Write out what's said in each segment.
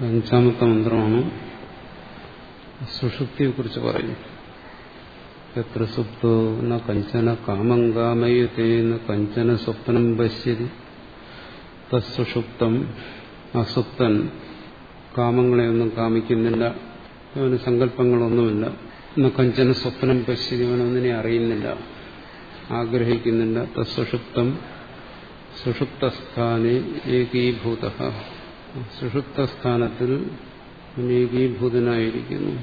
അഞ്ചാമത്തെ മന്ത്രമാണ്. സുഷുപ്തിയെ കുറിച്ച് പറയുന്നു. എത്ര സുപ്തോ ന കഞ്ചന കാമം കാമയത്തെ ന കഞ്ചന സ്വപ്നം പശ്യതി. തസ്സുഷുപ്തം അസുപ്തൻ കാമങ്ങളെയൊന്നും കാമിക്കുന്നില്ല. അവന് സങ്കല്പങ്ങളൊന്നുമില്ല. എന്ന കഞ്ചന സ്വപ്നം പശ്യതി. അവനൊന്നിനെ അറിയുന്നില്ല. ആഗ്രഹിക്കുന്നില്ല. തസുഷുപ്തം സുഷുപ്തസ്ഥാനെ ഏകീഭൂത. സുഷുപ്തസ്ഥാനത്തിൽ ഏകീഭൂതനായിരിക്കുന്നു.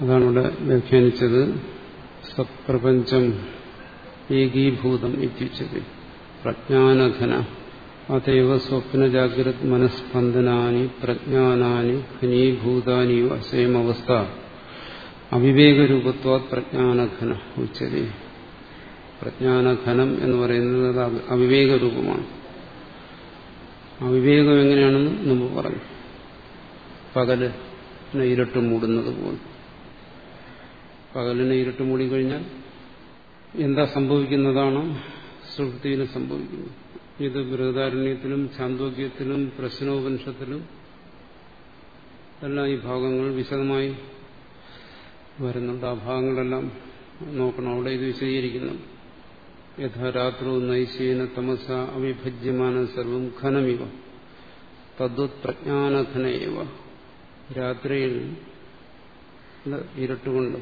അതാണ് ഇവിടെ വ്യാഖ്യാനിച്ചത്. സപ്രപഞ്ചം ഏകീഭൂതം ഇത്യുച്ചത് പ്രജ്ഞാനഘന. അതേവ സ്വപ്ന ജാഗ്രത് മനസ്പന്ദനാനി പ്രജ്ഞാനാനി ഘനീഭൂതാനി അസേമവസ്ഥ അവിവേകരൂപത്വാ പ്രജ്ഞാനഘന ഉച്ചതി. പ്രജ്ഞാനഘനം എന്ന് പറയുന്നത് അത് അവിവേക രൂപമാണ്. അവിവേകം എങ്ങനെയാണെന്ന് മുമ്പ് പറഞ്ഞു പകൽ ഇരട്ട് മൂടുന്നത് പോലെ. പകലിനെ ഇരട്ട് മൂടിക്കഴിഞ്ഞാൽ എന്താ സംഭവിക്കുന്നതാണ്? സുഹൃത്തിന് സംഭവിക്കുന്നത് ഇത് ബൃഹദാരണ്യത്തിലും ചാന്തോക്യത്തിലും പ്രശ്നോപനിഷത്തിലും എല്ലാം ഈ ഭാഗങ്ങൾ വിശദമായി വരുന്നുണ്ട്. ആ ഭാഗങ്ങളെല്ലാം നോക്കണം. അവിടെ ഇത് വിശദീകരിക്കുന്നുണ്ട്. യഥാരാത്രോ നൈശേന തമസ അവിഭജ്യമാന സർവം ഖനമിവ തദ്വത് രാത്രിയിൽ ഇരട്ടുകൊണ്ട്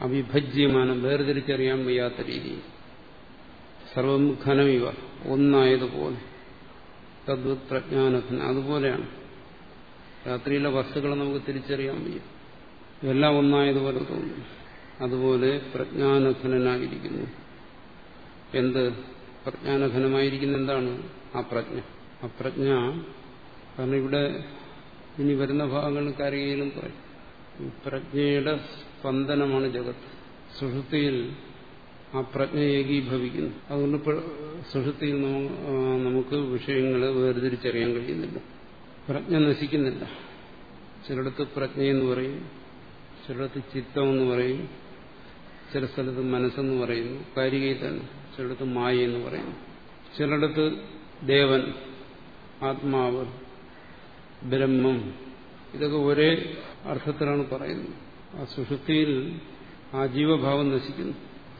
അവിഭജ്യമാനം വേർതിരിച്ചറിയാൻ വയ്യാത്ത രീതിയിൽ സർവം ഖനമിവ ഒന്നായതുപോലെ। തദ്വത് പ്രജ്ഞാനഘന അതുപോലെയാണ്। രാത്രിയിലെ വസ്തുക്കളെ നമുക്ക് തിരിച്ചറിയാൻ വയ്യ। എല്ലാം ഒന്നായതുപോലെ തോന്നുന്നു അതുപോലെ പ്രജ്ഞാനഘനായിരിക്കുന്നു എന്ത്? പ്രജ്ഞാനഘനമായിരിക്കുന്ന എന്താണ്? ആ പ്രജ്ഞ. ആ പ്രജ്ഞ കാരണം ഇവിടെ ഇനി വരുന്ന ഭാഗങ്ങളിൽ അറിയുകയും പ്രജ്ഞയുടെ സ്പന്ദനമാണ് ജഗത്ത്. സുഷുതിയിൽ ആ പ്രജ്ഞ ഏകീഭവിക്കുന്നു. അതുകൊണ്ട് സുഷുതിയിൽ നമുക്ക് വിഷയങ്ങളെ വേർതിരിച്ചറിയാൻ കഴിയുന്നില്ല. പ്രജ്ഞ നശിക്കുന്നില്ല. ചിലടത്ത് പ്രജ്ഞയെന്ന് പറയും ചിലടത്ത് ചിത്തമെന്ന് പറയും ചില സ്ഥലത്ത് മനസ്സെന്ന് പറയുന്നു കാരികയിൽ തന്നെ. ചിലടത്ത് മായ എന്ന് പറയുന്നു. ചിലടത്ത് ദേവൻ ആത്മാവ് ബ്രഹ്മം ഇതൊക്കെ ഒരേ അർത്ഥത്തിലാണ് പറയുന്നത്. ആ സുഷുപ്തിയിൽ ആ ജീവഭാവം നശിക്കുന്നു.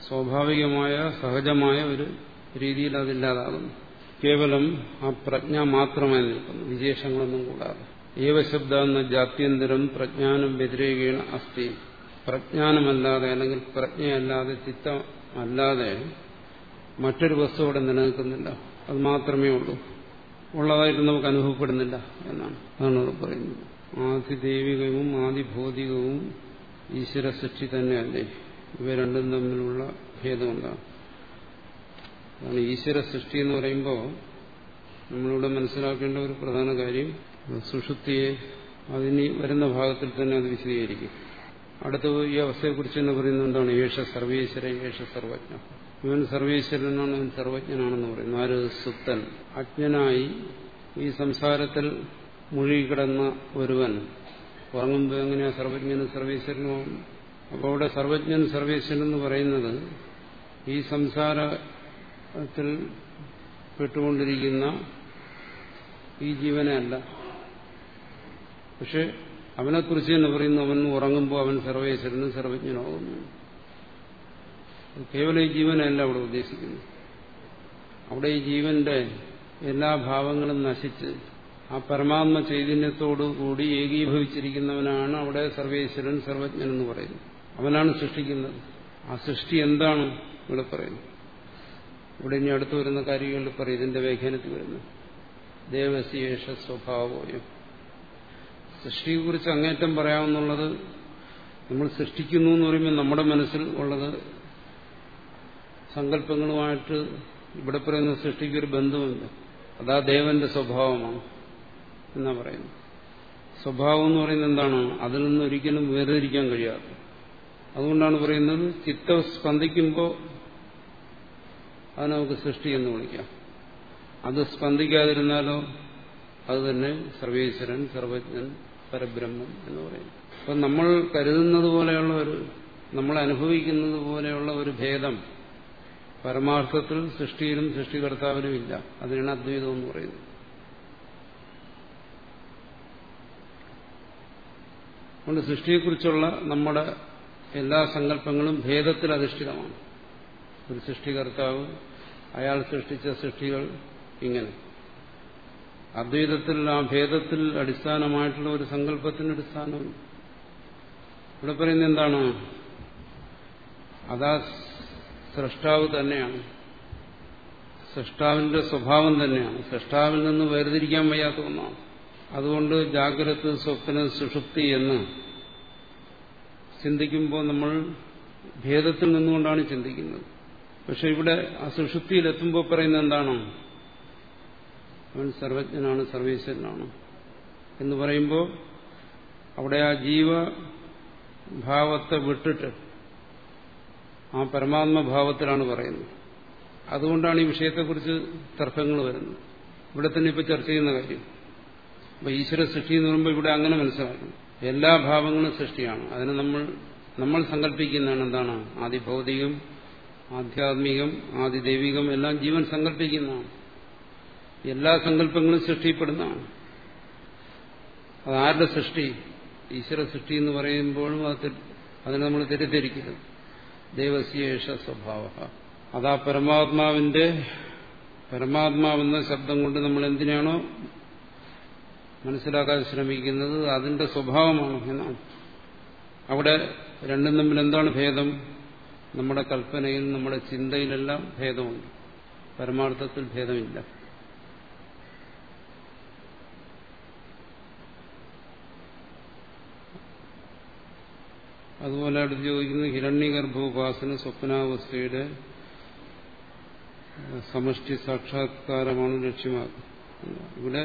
സ്വാഭാവികമായ സഹജമായ ഒരു രീതിയിൽ അതില്ലാതാകുന്നു. കേവലം ആ പ്രജ്ഞ മാത്രമായി നിൽക്കുന്നു. വിശേഷങ്ങളൊന്നും കൂടാതെ. ഏവശബ്ദ എന്ന ജാത്യന്തരം പ്രജ്ഞാനം വ്യതിരേകേണ അസ്ഥി പ്രജ്ഞാനമല്ലാതെ അല്ലെങ്കിൽ പ്രജ്ഞയല്ലാതെ ചിത്തമല്ലാതെ മറ്റൊരു വസ്തു അവിടെ നിലനിൽക്കുന്നില്ല. അത് മാത്രമേ ഉള്ളൂ. ഉള്ളതായിട്ട് നമുക്ക് അനുഭവപ്പെടുന്നില്ല എന്നാണ്. അതാണ് അവർ പറയുന്നത്. ആദിദൈവികവും ആദിഭൗതികവും ഈശ്വര സൃഷ്ടി തന്നെയല്ലേ? ഇവ രണ്ടും തമ്മിലുള്ള ഭേദം എന്താണ്? അതാണ് ഈശ്വര സൃഷ്ടി എന്ന് പറയുമ്പോൾ നമ്മളിവിടെ മനസ്സിലാക്കേണ്ട ഒരു പ്രധാന കാര്യം സുഷുപ്തിയെ അതിന് വരുന്ന ഭാഗത്തിൽ തന്നെ അത് വിശദീകരിക്കും. അടുത്ത ഈ അവസ്ഥയെക്കുറിച്ച് തന്നെ പറയുന്നത് എന്താണ്? യേശ സർവേശ്വര യേശ സർവജ്ഞ. ഇവൻ സർവീശ്വരനാണ് ഇവൻ സർവജ്ഞനാണെന്ന് പറയുന്നു. ആര്? സുപ്തൻ. അജ്ഞനായി ഈ സംസാരത്തിൽ മുഴുകിക്കിടന്ന ഒരുവൻ. ഉറങ്ങുമ്പോൾ എങ്ങനെയാണ് സർവജ്ഞനും സർവീശ്വരനും അപ്പോൾ അവിടെ സർവജ്ഞൻ സർവീശ്വരൻ എന്ന് പറയുന്നത് ഈ സംസാരത്തിൽ പെട്ടുകൊണ്ടിരിക്കുന്ന ഈ ജീവനെ അല്ല. പക്ഷെ അവനെക്കുറിച്ച് തന്നെ പറയുന്നു അവൻ ഉറങ്ങുമ്പോൾ അവൻ സർവേശ്വരനും സർവജ്ഞനാകുന്നു കേവലം ഈ ജീവനല്ല അവിടെ ഉദ്ദേശിക്കുന്നത്. അവിടെ ഈ ജീവന്റെ എല്ലാ ഭാവങ്ങളും നശിച്ച് ആ പരമാത്മ ചൈതന്യത്തോടുകൂടി ഏകീഭവിച്ചിരിക്കുന്നവനാണ് അവിടെ സർവേശ്വരൻ സർവജ്ഞൻ എന്ന് പറയുന്നത്. അവനാണ് സൃഷ്ടിക്കുന്നത്. ആ സൃഷ്ടി എന്താണ് ഇവിടെ പറയുന്നത് ഇവിടെ ഇനി അടുത്തു വരുന്ന കാര്യങ്ങളിൽ പറയും. ഇതിന്റെ വ്യാഖ്യാനത്തിൽ വരുന്നു. ദേവശേഷ സ്വഭാവോയം. സൃഷ്ടിയെക്കുറിച്ച് അങ്ങേറ്റം പറയാമെന്നുള്ളത് നമ്മൾ സൃഷ്ടിക്കുന്നു എന്ന് പറയുമ്പോൾ നമ്മുടെ മനസ്സിൽ ഉള്ളത് സങ്കല്പങ്ങളുമായിട്ട് ഇവിടെ പറയുന്ന സൃഷ്ടിക്ക് ഒരു ബന്ധമുണ്ട് അതാ ദേവന്റെ സ്വഭാവമാണ് എന്നാ പറയുന്നത്. സ്വഭാവം എന്ന് പറയുന്നത് എന്താണ്? അതിൽ നിന്ന് ഒരിക്കലും വേർതിരിക്കാൻ കഴിയാത്ത അതുകൊണ്ടാണ് പറയുന്നത് ചിത്തം സ്പന്ദിക്കുമ്പോൾ അത് നമുക്ക് സൃഷ്ടി എന്ന് വിളിക്കാം. അത് സ്പന്ദിക്കാതിരുന്നാലോ അത് തന്നെ സർവേശ്വരൻ സർവജ്ഞൻ പരബ്രഹ്മം എന്ന് പറയും. അപ്പം നമ്മൾ കരുതുന്നത് പോലെയുള്ള ഒരു നമ്മൾ അനുഭവിക്കുന്നത് പോലെയുള്ള ഒരു ഭേദം പരമാർത്ഥത്തിൽ സൃഷ്ടിയിലും സൃഷ്ടികർത്താവിനും ഇല്ല. അതിനാണ് അദ്വൈതം എന്ന് പറയുന്നത്. അതുകൊണ്ട് സൃഷ്ടിയെക്കുറിച്ചുള്ള നമ്മുടെ എല്ലാ സങ്കല്പങ്ങളും ഭേദത്തിൽ അധിഷ്ഠിതമാണ്. ഒരു സൃഷ്ടികർത്താവ് അയാൾ സൃഷ്ടിച്ച സൃഷ്ടികൾ ഇങ്ങനെ. അദ്വൈതത്തിൽ ആ ഭേദത്തിൽ അടിസ്ഥാനമായിട്ടുള്ള ഒരു സങ്കല്പത്തിന് അടിസ്ഥാനം ഇവിടെ പറയുന്നത് എന്താണ്? അതാ സൃഷ്ടാവ് തന്നെയാണ്. സൃഷ്ടാവിന്റെ സ്വഭാവം തന്നെയാണ്. സൃഷ്ടാവിൽ നിന്ന് വേർതിരിക്കാൻ വയ്യാത്ത ഒന്നാണ്. അതുകൊണ്ട് ജാഗ്രത സ്വപ്ന സുഷുപ്തി എന്ന് ചിന്തിക്കുമ്പോൾ നമ്മൾ ഭേദത്തിൽ നിന്നുകൊണ്ടാണ് ചിന്തിക്കുന്നത്. പക്ഷെ ഇവിടെ ആ സുഷുപ്തിയിലെത്തുമ്പോൾ പറയുന്നത് എന്താണ്? അവൻ സർവജ്ഞനാണ് സർവേശ്വരനാണ് എന്ന് പറയുമ്പോൾ അവിടെ ആ ജീവഭാവത്തെ വിട്ടിട്ട് ആ പരമാത്മഭാവത്തിലാണ് പറയുന്നത്. അതുകൊണ്ടാണ് ഈ വിഷയത്തെക്കുറിച്ച് തർക്കങ്ങൾ വരുന്നത്. ഇവിടെ തന്നെ ഇപ്പോൾ ചർച്ച ചെയ്യുന്ന കാര്യം. അപ്പൊ ഈശ്വര സൃഷ്ടി എന്ന് പറയുമ്പോൾ ഇവിടെ അങ്ങനെ മനസ്സിലാക്കണം. എല്ലാ ഭാവങ്ങളും സൃഷ്ടിയാണ്. അതിന് നമ്മൾ നമ്മൾ സങ്കല്പിക്കുന്നതാണ് എന്താണ്? ആദിഭൗതികം ആധ്യാത്മികം ആദിദൈവികം എല്ലാം ജീവൻ സങ്കല്പിക്കുന്നതാണ്. എല്ലാ സങ്കല്പങ്ങളും സൃഷ്ടിപ്പെടുന്നതാണ്. അതാരുടെ സൃഷ്ടി? ഈശ്വര സൃഷ്ടി എന്ന് പറയുമ്പോഴും അത് അതിനെ നമ്മൾ തെറ്റിദ്ധരിക്കരുത്. ദൈവസ്യേഷ സ്വഭാവ അതാ പരമാത്മാവിന്റെ പരമാത്മാവെന്ന ശബ്ദം കൊണ്ട് നമ്മൾ എന്തിനാണോ മനസ്സിലാക്കാൻ ശ്രമിക്കുന്നത്? അതിന്റെ സ്വഭാവമാണ് എന്നാണ്. അവിടെ രണ്ടും തമ്മിൽ എന്താണ് ഭേദം? നമ്മുടെ കൽപ്പനയിൽ നമ്മുടെ ചിന്തയിലെല്ലാം ഭേദമുണ്ട്. പരമാർത്ഥത്തിൽ ഭേദമില്ല. അതുപോലെ അടുത്ത് ചോദിക്കുന്നത് ഹിരണ്യഗർഭോപാസന സ്വപ്നാവസ്ഥയുടെ സമഷ്ടി സാക്ഷാത്കാരമാണ് ലക്ഷ്യമാക്കുന്നത്. ഇവിടെ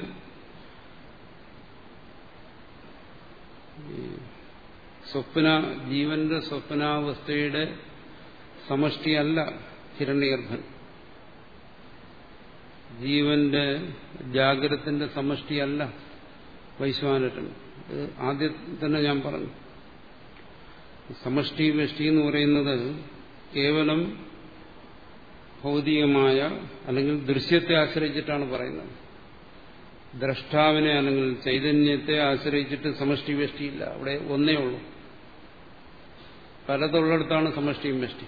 സ്വപ്ന ജീവന്റെ സ്വപ്നാവസ്ഥയുടെ സമഷ്ടിയല്ല ഹിരണ്യഗർഭൻ. ജീവന്റെ ജാഗ്രതത്തിന്റെ സമഷ്ടിയല്ല വൈശ്വാനരൻ ആദ്യം തന്നെ ഞാൻ പറഞ്ഞു. സമഷ്ടി വ്യഷ്ടി എന്ന് പറയുന്നത് കേവലം ഭൗതികമായ അല്ലെങ്കിൽ ദൃശ്യത്തെ ആശ്രയിച്ചിട്ടാണ് പറയുന്നത്. ദ്രഷ്ടാവിനെ അല്ലെങ്കിൽ ചൈതന്യത്തെ ആശ്രയിച്ചിട്ട് സമഷ്ടി വ്യഷ്ടിയില്ല അവിടെ ഒന്നേ ഉള്ളൂ. പലതുള്ളിടത്താണ് സമഷ്ടിയും വ്യഷ്ടി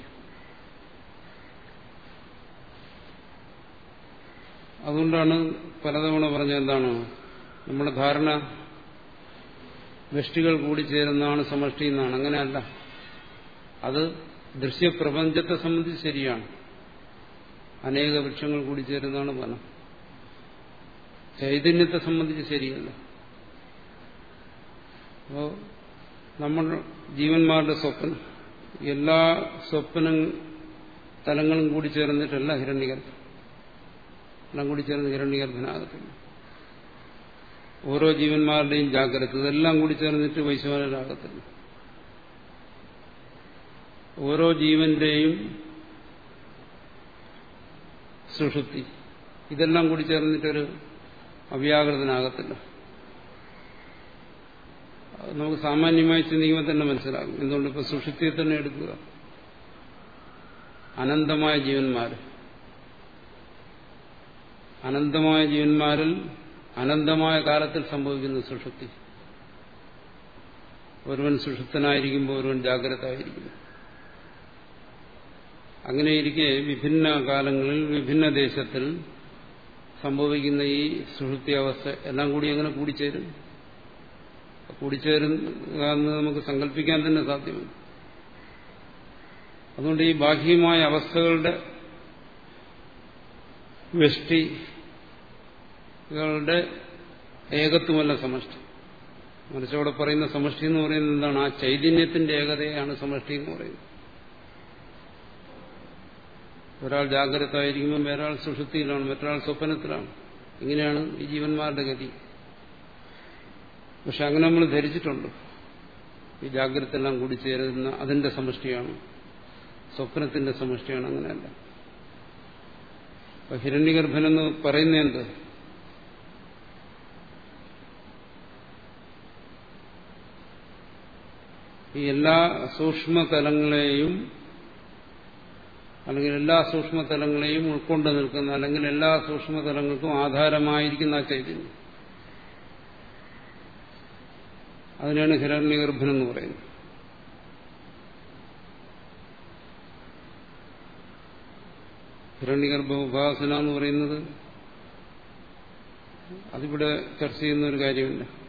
അതുകൊണ്ടാണ് പലതവണ പറഞ്ഞ എന്താണ്? നമ്മുടെ ധാരണ വ്യഷ്ടികൾ കൂടി ചേരുന്നതാണ് സമഷ്ടി എന്നാണ്. അങ്ങനെയല്ല. അത് ദൃശ്യപ്രപഞ്ചത്തെ സംബന്ധിച്ച് ശരിയാണ്. അനേക വൃക്ഷങ്ങൾ കൂടി ചേരുന്നതാണ് വനം ചൈതന്യത്തെ സംബന്ധിച്ച് ശരിയല്ല. അപ്പോ നമ്മൾ ജീവന്മാരുടെ സ്വപ്നം എല്ലാ സ്വപ്ന തലങ്ങളും കൂടി ചേർന്നിട്ടല്ല ഹിരണ്യഗർഭം. എല്ലാം കൂടി ചേർന്ന് ഹിരണ്യഗർഭനാകത്തില്ല. ഓരോ ജീവന്മാരുടെയും ജാഗ്രത ഇതെല്ലാം കൂടി ചേർന്നിട്ട് വൈശ്വാനരാകത്തില്ല ഓരോ ജീവന്റെയും സുഷുപ്തി ഇതെല്ലാം കൂടി ചേർന്നിട്ടൊരു അവ്യാകൃതനാകത്തില്ല. നമുക്ക് സാമാന്യമായി ചിന്തിക്കുമ്പോൾ തന്നെ മനസ്സിലാകും. എന്തുകൊണ്ട് ഇപ്പൊ സുഷുപ്തിയെ തന്നെ എടുക്കുക. അനന്തമായ ജീവന്മാർ അനന്തമായ ജീവന്മാരിൽ അനന്തമായ കാലത്തിൽ സംഭവിക്കുന്ന സുഷുപ്തി. ഒരുവൻ സുഷുപ്തനായിരിക്കുമ്പോൾ ഒരുവൻ ജാഗ്രത ആയിരിക്കുന്നു അങ്ങനെയിരിക്കെ വിഭിന്ന കാലങ്ങളിൽ വിഭിന്ന ദേശത്തിൽ സംഭവിക്കുന്ന ഈ സുഷുപ്തി അവസ്ഥ എല്ലാം കൂടി എങ്ങനെ കൂടിച്ചേരും? കൂടിച്ചേരുക എന്ന് നമുക്ക് സങ്കല്പിക്കാൻ തന്നെ സാധ്യമല്ല. അതുകൊണ്ട് ഈ ബാഹ്യമായ അവസ്ഥകളുടെ വ്യഷ്ടികളുടെ ഏകത്വമല്ല സമഷ്ടി. അവിടെ പറയുന്ന സമഷ്ടി എന്ന് പറയുന്നത് എന്താണ്? ആ ചൈതന്യത്തിന്റെ ഏകതയാണ് സമഷ്ടി എന്ന് പറയുന്നത്. ഒരാൾ ജാഗ്രത ആയിരിക്കുമ്പോൾ വേറൊരാൾ സുഷുതിയിലാണ് മറ്റൊരാൾ സ്വപ്നത്തിലാണ്. ഇങ്ങനെയാണ് ഈ ജീവന്മാരുടെ ഗതി. പക്ഷെ അങ്ങനെ നമ്മൾ ധരിച്ചിട്ടുണ്ട്. ഈ ജാഗ്രത എല്ലാം കൂടി ചേരുന്ന അതിന്റെ സമഷ്ടിയാണ്. സ്വപ്നത്തിന്റെ സമഷ്ടിയാണ് അങ്ങനെയല്ല. ഹിരണ്യഗർഭനെന്ന് പറയുന്നത് എന്ത്? ഈ എല്ലാ സൂക്ഷ്മതലങ്ങളെയും അല്ലെങ്കിൽ എല്ലാ സൂക്ഷ്മതലങ്ങളെയും ഉൾക്കൊണ്ട് നിൽക്കുന്ന അല്ലെങ്കിൽ എല്ലാ സൂക്ഷ്മതലങ്ങൾക്കും ആധാരമായിരിക്കുന്ന ആ ചൈതന്യം. അതിനാണ് ഹിരണ്യഗർഭൻ എന്ന് പറയുന്നത്. ഹിരണ്യഗർഭ ഉപാസന എന്ന് പറയുന്നത് അതിവിടെ ചർച്ച ചെയ്യുന്ന ഒരു കാര്യമില്ല.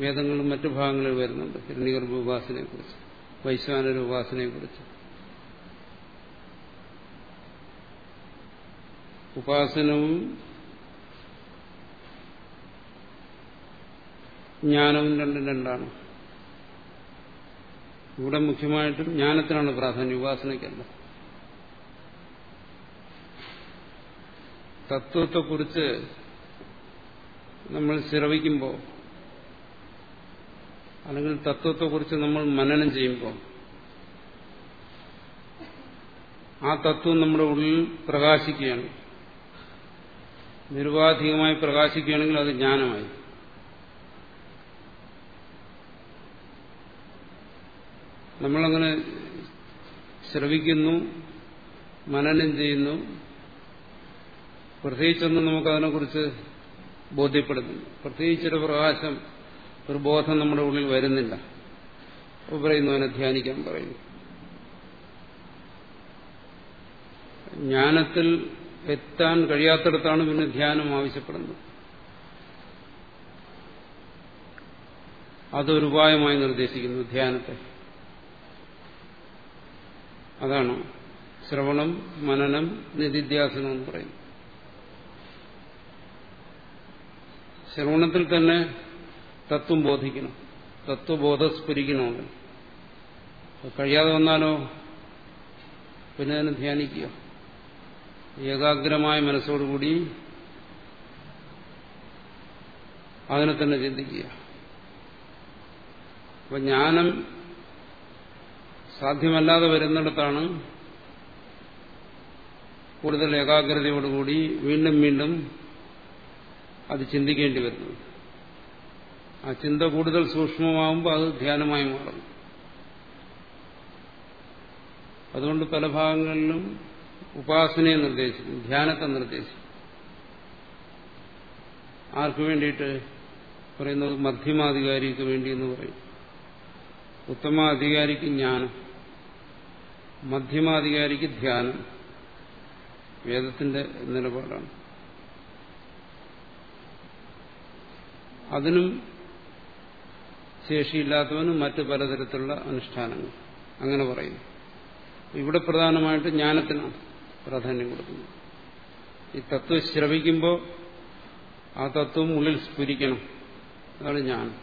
വേദങ്ങളും മറ്റു ഭാഗങ്ങളിൽ വരുന്നുണ്ട്. ഹിരണ്യഗർഭ ഉപാസനയെ കുറിച്ച് വൈശ്വാനര ഉപാസനയെ കുറിച്ച് ഉപാസനവും ജ്ഞാനവും രണ്ടും രണ്ടാണ്. ഇവിടെ മുഖ്യമായിട്ടും ജ്ഞാനത്തിനാണ് പ്രാധാന്യം ഉപാസനയ്ക്കല്ല. തത്വത്തെക്കുറിച്ച് നമ്മൾ ശ്രവിക്കുമ്പോൾ അല്ലെങ്കിൽ തത്വത്തെക്കുറിച്ച് നമ്മൾ മനനം ചെയ്യുമ്പോൾ ആ തത്വം നമ്മുടെ ഉള്ളിൽ പ്രകാശിക്കുകയാണ്. നിരുപാധികമായി പ്രകാശിക്കുകയാണെങ്കിൽ അത് ജ്ഞാനമായി. നമ്മളങ്ങനെ ശ്രവിക്കുന്നു മനനം ചെയ്യുന്നു. പ്രത്യേകിച്ചൊന്നും നമുക്കതിനെക്കുറിച്ച് ബോധ്യപ്പെടുന്നു പ്രത്യേകിച്ചൊരു പ്രകാശം ഒരു ബോധം നമ്മുടെ ഉള്ളിൽ വരുന്നില്ല. അപ്പോൾ പറയുന്നു അവനെ ധ്യാനിക്കാൻ പറയുന്നു. ജ്ഞാനത്തിൽ എത്താൻ കഴിയാത്തിടത്താണ് പിന്നെ ധ്യാനം ആവശ്യപ്പെടുന്നത്. അതൊരു ഉപായമായി നിർദ്ദേശിക്കുന്നു ധ്യാനത്തെ. അതാണ് ശ്രവണം മനനം നിധിധ്യാസനം എന്ന് പറയുന്നു ശ്രവണത്തിൽ തന്നെ തത്വം ബോധിക്കണം തത്വബോധം സ്ഫുരിക്കണമെന്ന് കഴിയാതെ വന്നാലോ? പിന്നെ അതിനെ ധ്യാനിക്കുക. ഏകാഗ്രമായ മനസ്സോടുകൂടി അതിനെ തന്നെ ചിന്തിക്കുക. അപ്പൊ ജ്ഞാനം സാധ്യമല്ലാതെ വരുന്നിടത്താണ് കൂടുതൽ ഏകാഗ്രതയോടുകൂടി വീണ്ടും വീണ്ടും അത് ചിന്തിക്കേണ്ടി വരുന്നത്. ആ ചിന്ത കൂടുതൽ സൂക്ഷ്മമാകുമ്പോൾ അത് ധ്യാനമായി മാറും. അതുകൊണ്ട് പല ഭാഗങ്ങളിലും ഉപാസനയെ നിർദ്ദേശിക്കും ധ്യാനത്തെ നിർദ്ദേശിക്കും. ആർക്കു വേണ്ടിയിട്ട് പറയുന്നത്? മധ്യമാധികാരിക്ക് വേണ്ടി എന്ന് പറയും. ഉത്തമാധികാരിക്ക് ജ്ഞാനം മധ്യമാധികാരിക്ക് ധ്യാനം. വേദത്തിന്റെ നിലപാടാണ്. അതിനും ശേഷിയില്ലാത്തവന് മറ്റ് പലതരത്തിലുള്ള അനുഷ്ഠാനങ്ങൾ. അങ്ങനെ പറയുന്നു. ഇവിടെ പ്രധാനമായിട്ട് ജ്ഞാനത്തിനാണ് പ്രാധാന്യം കൊടുക്കുന്നത്. ഈ തത്വം ശ്രവിക്കുമ്പോൾ ആ തത്വം ഉള്ളിൽ സ്ഫുരിക്കണം. അതാണ് ജ്ഞാനം.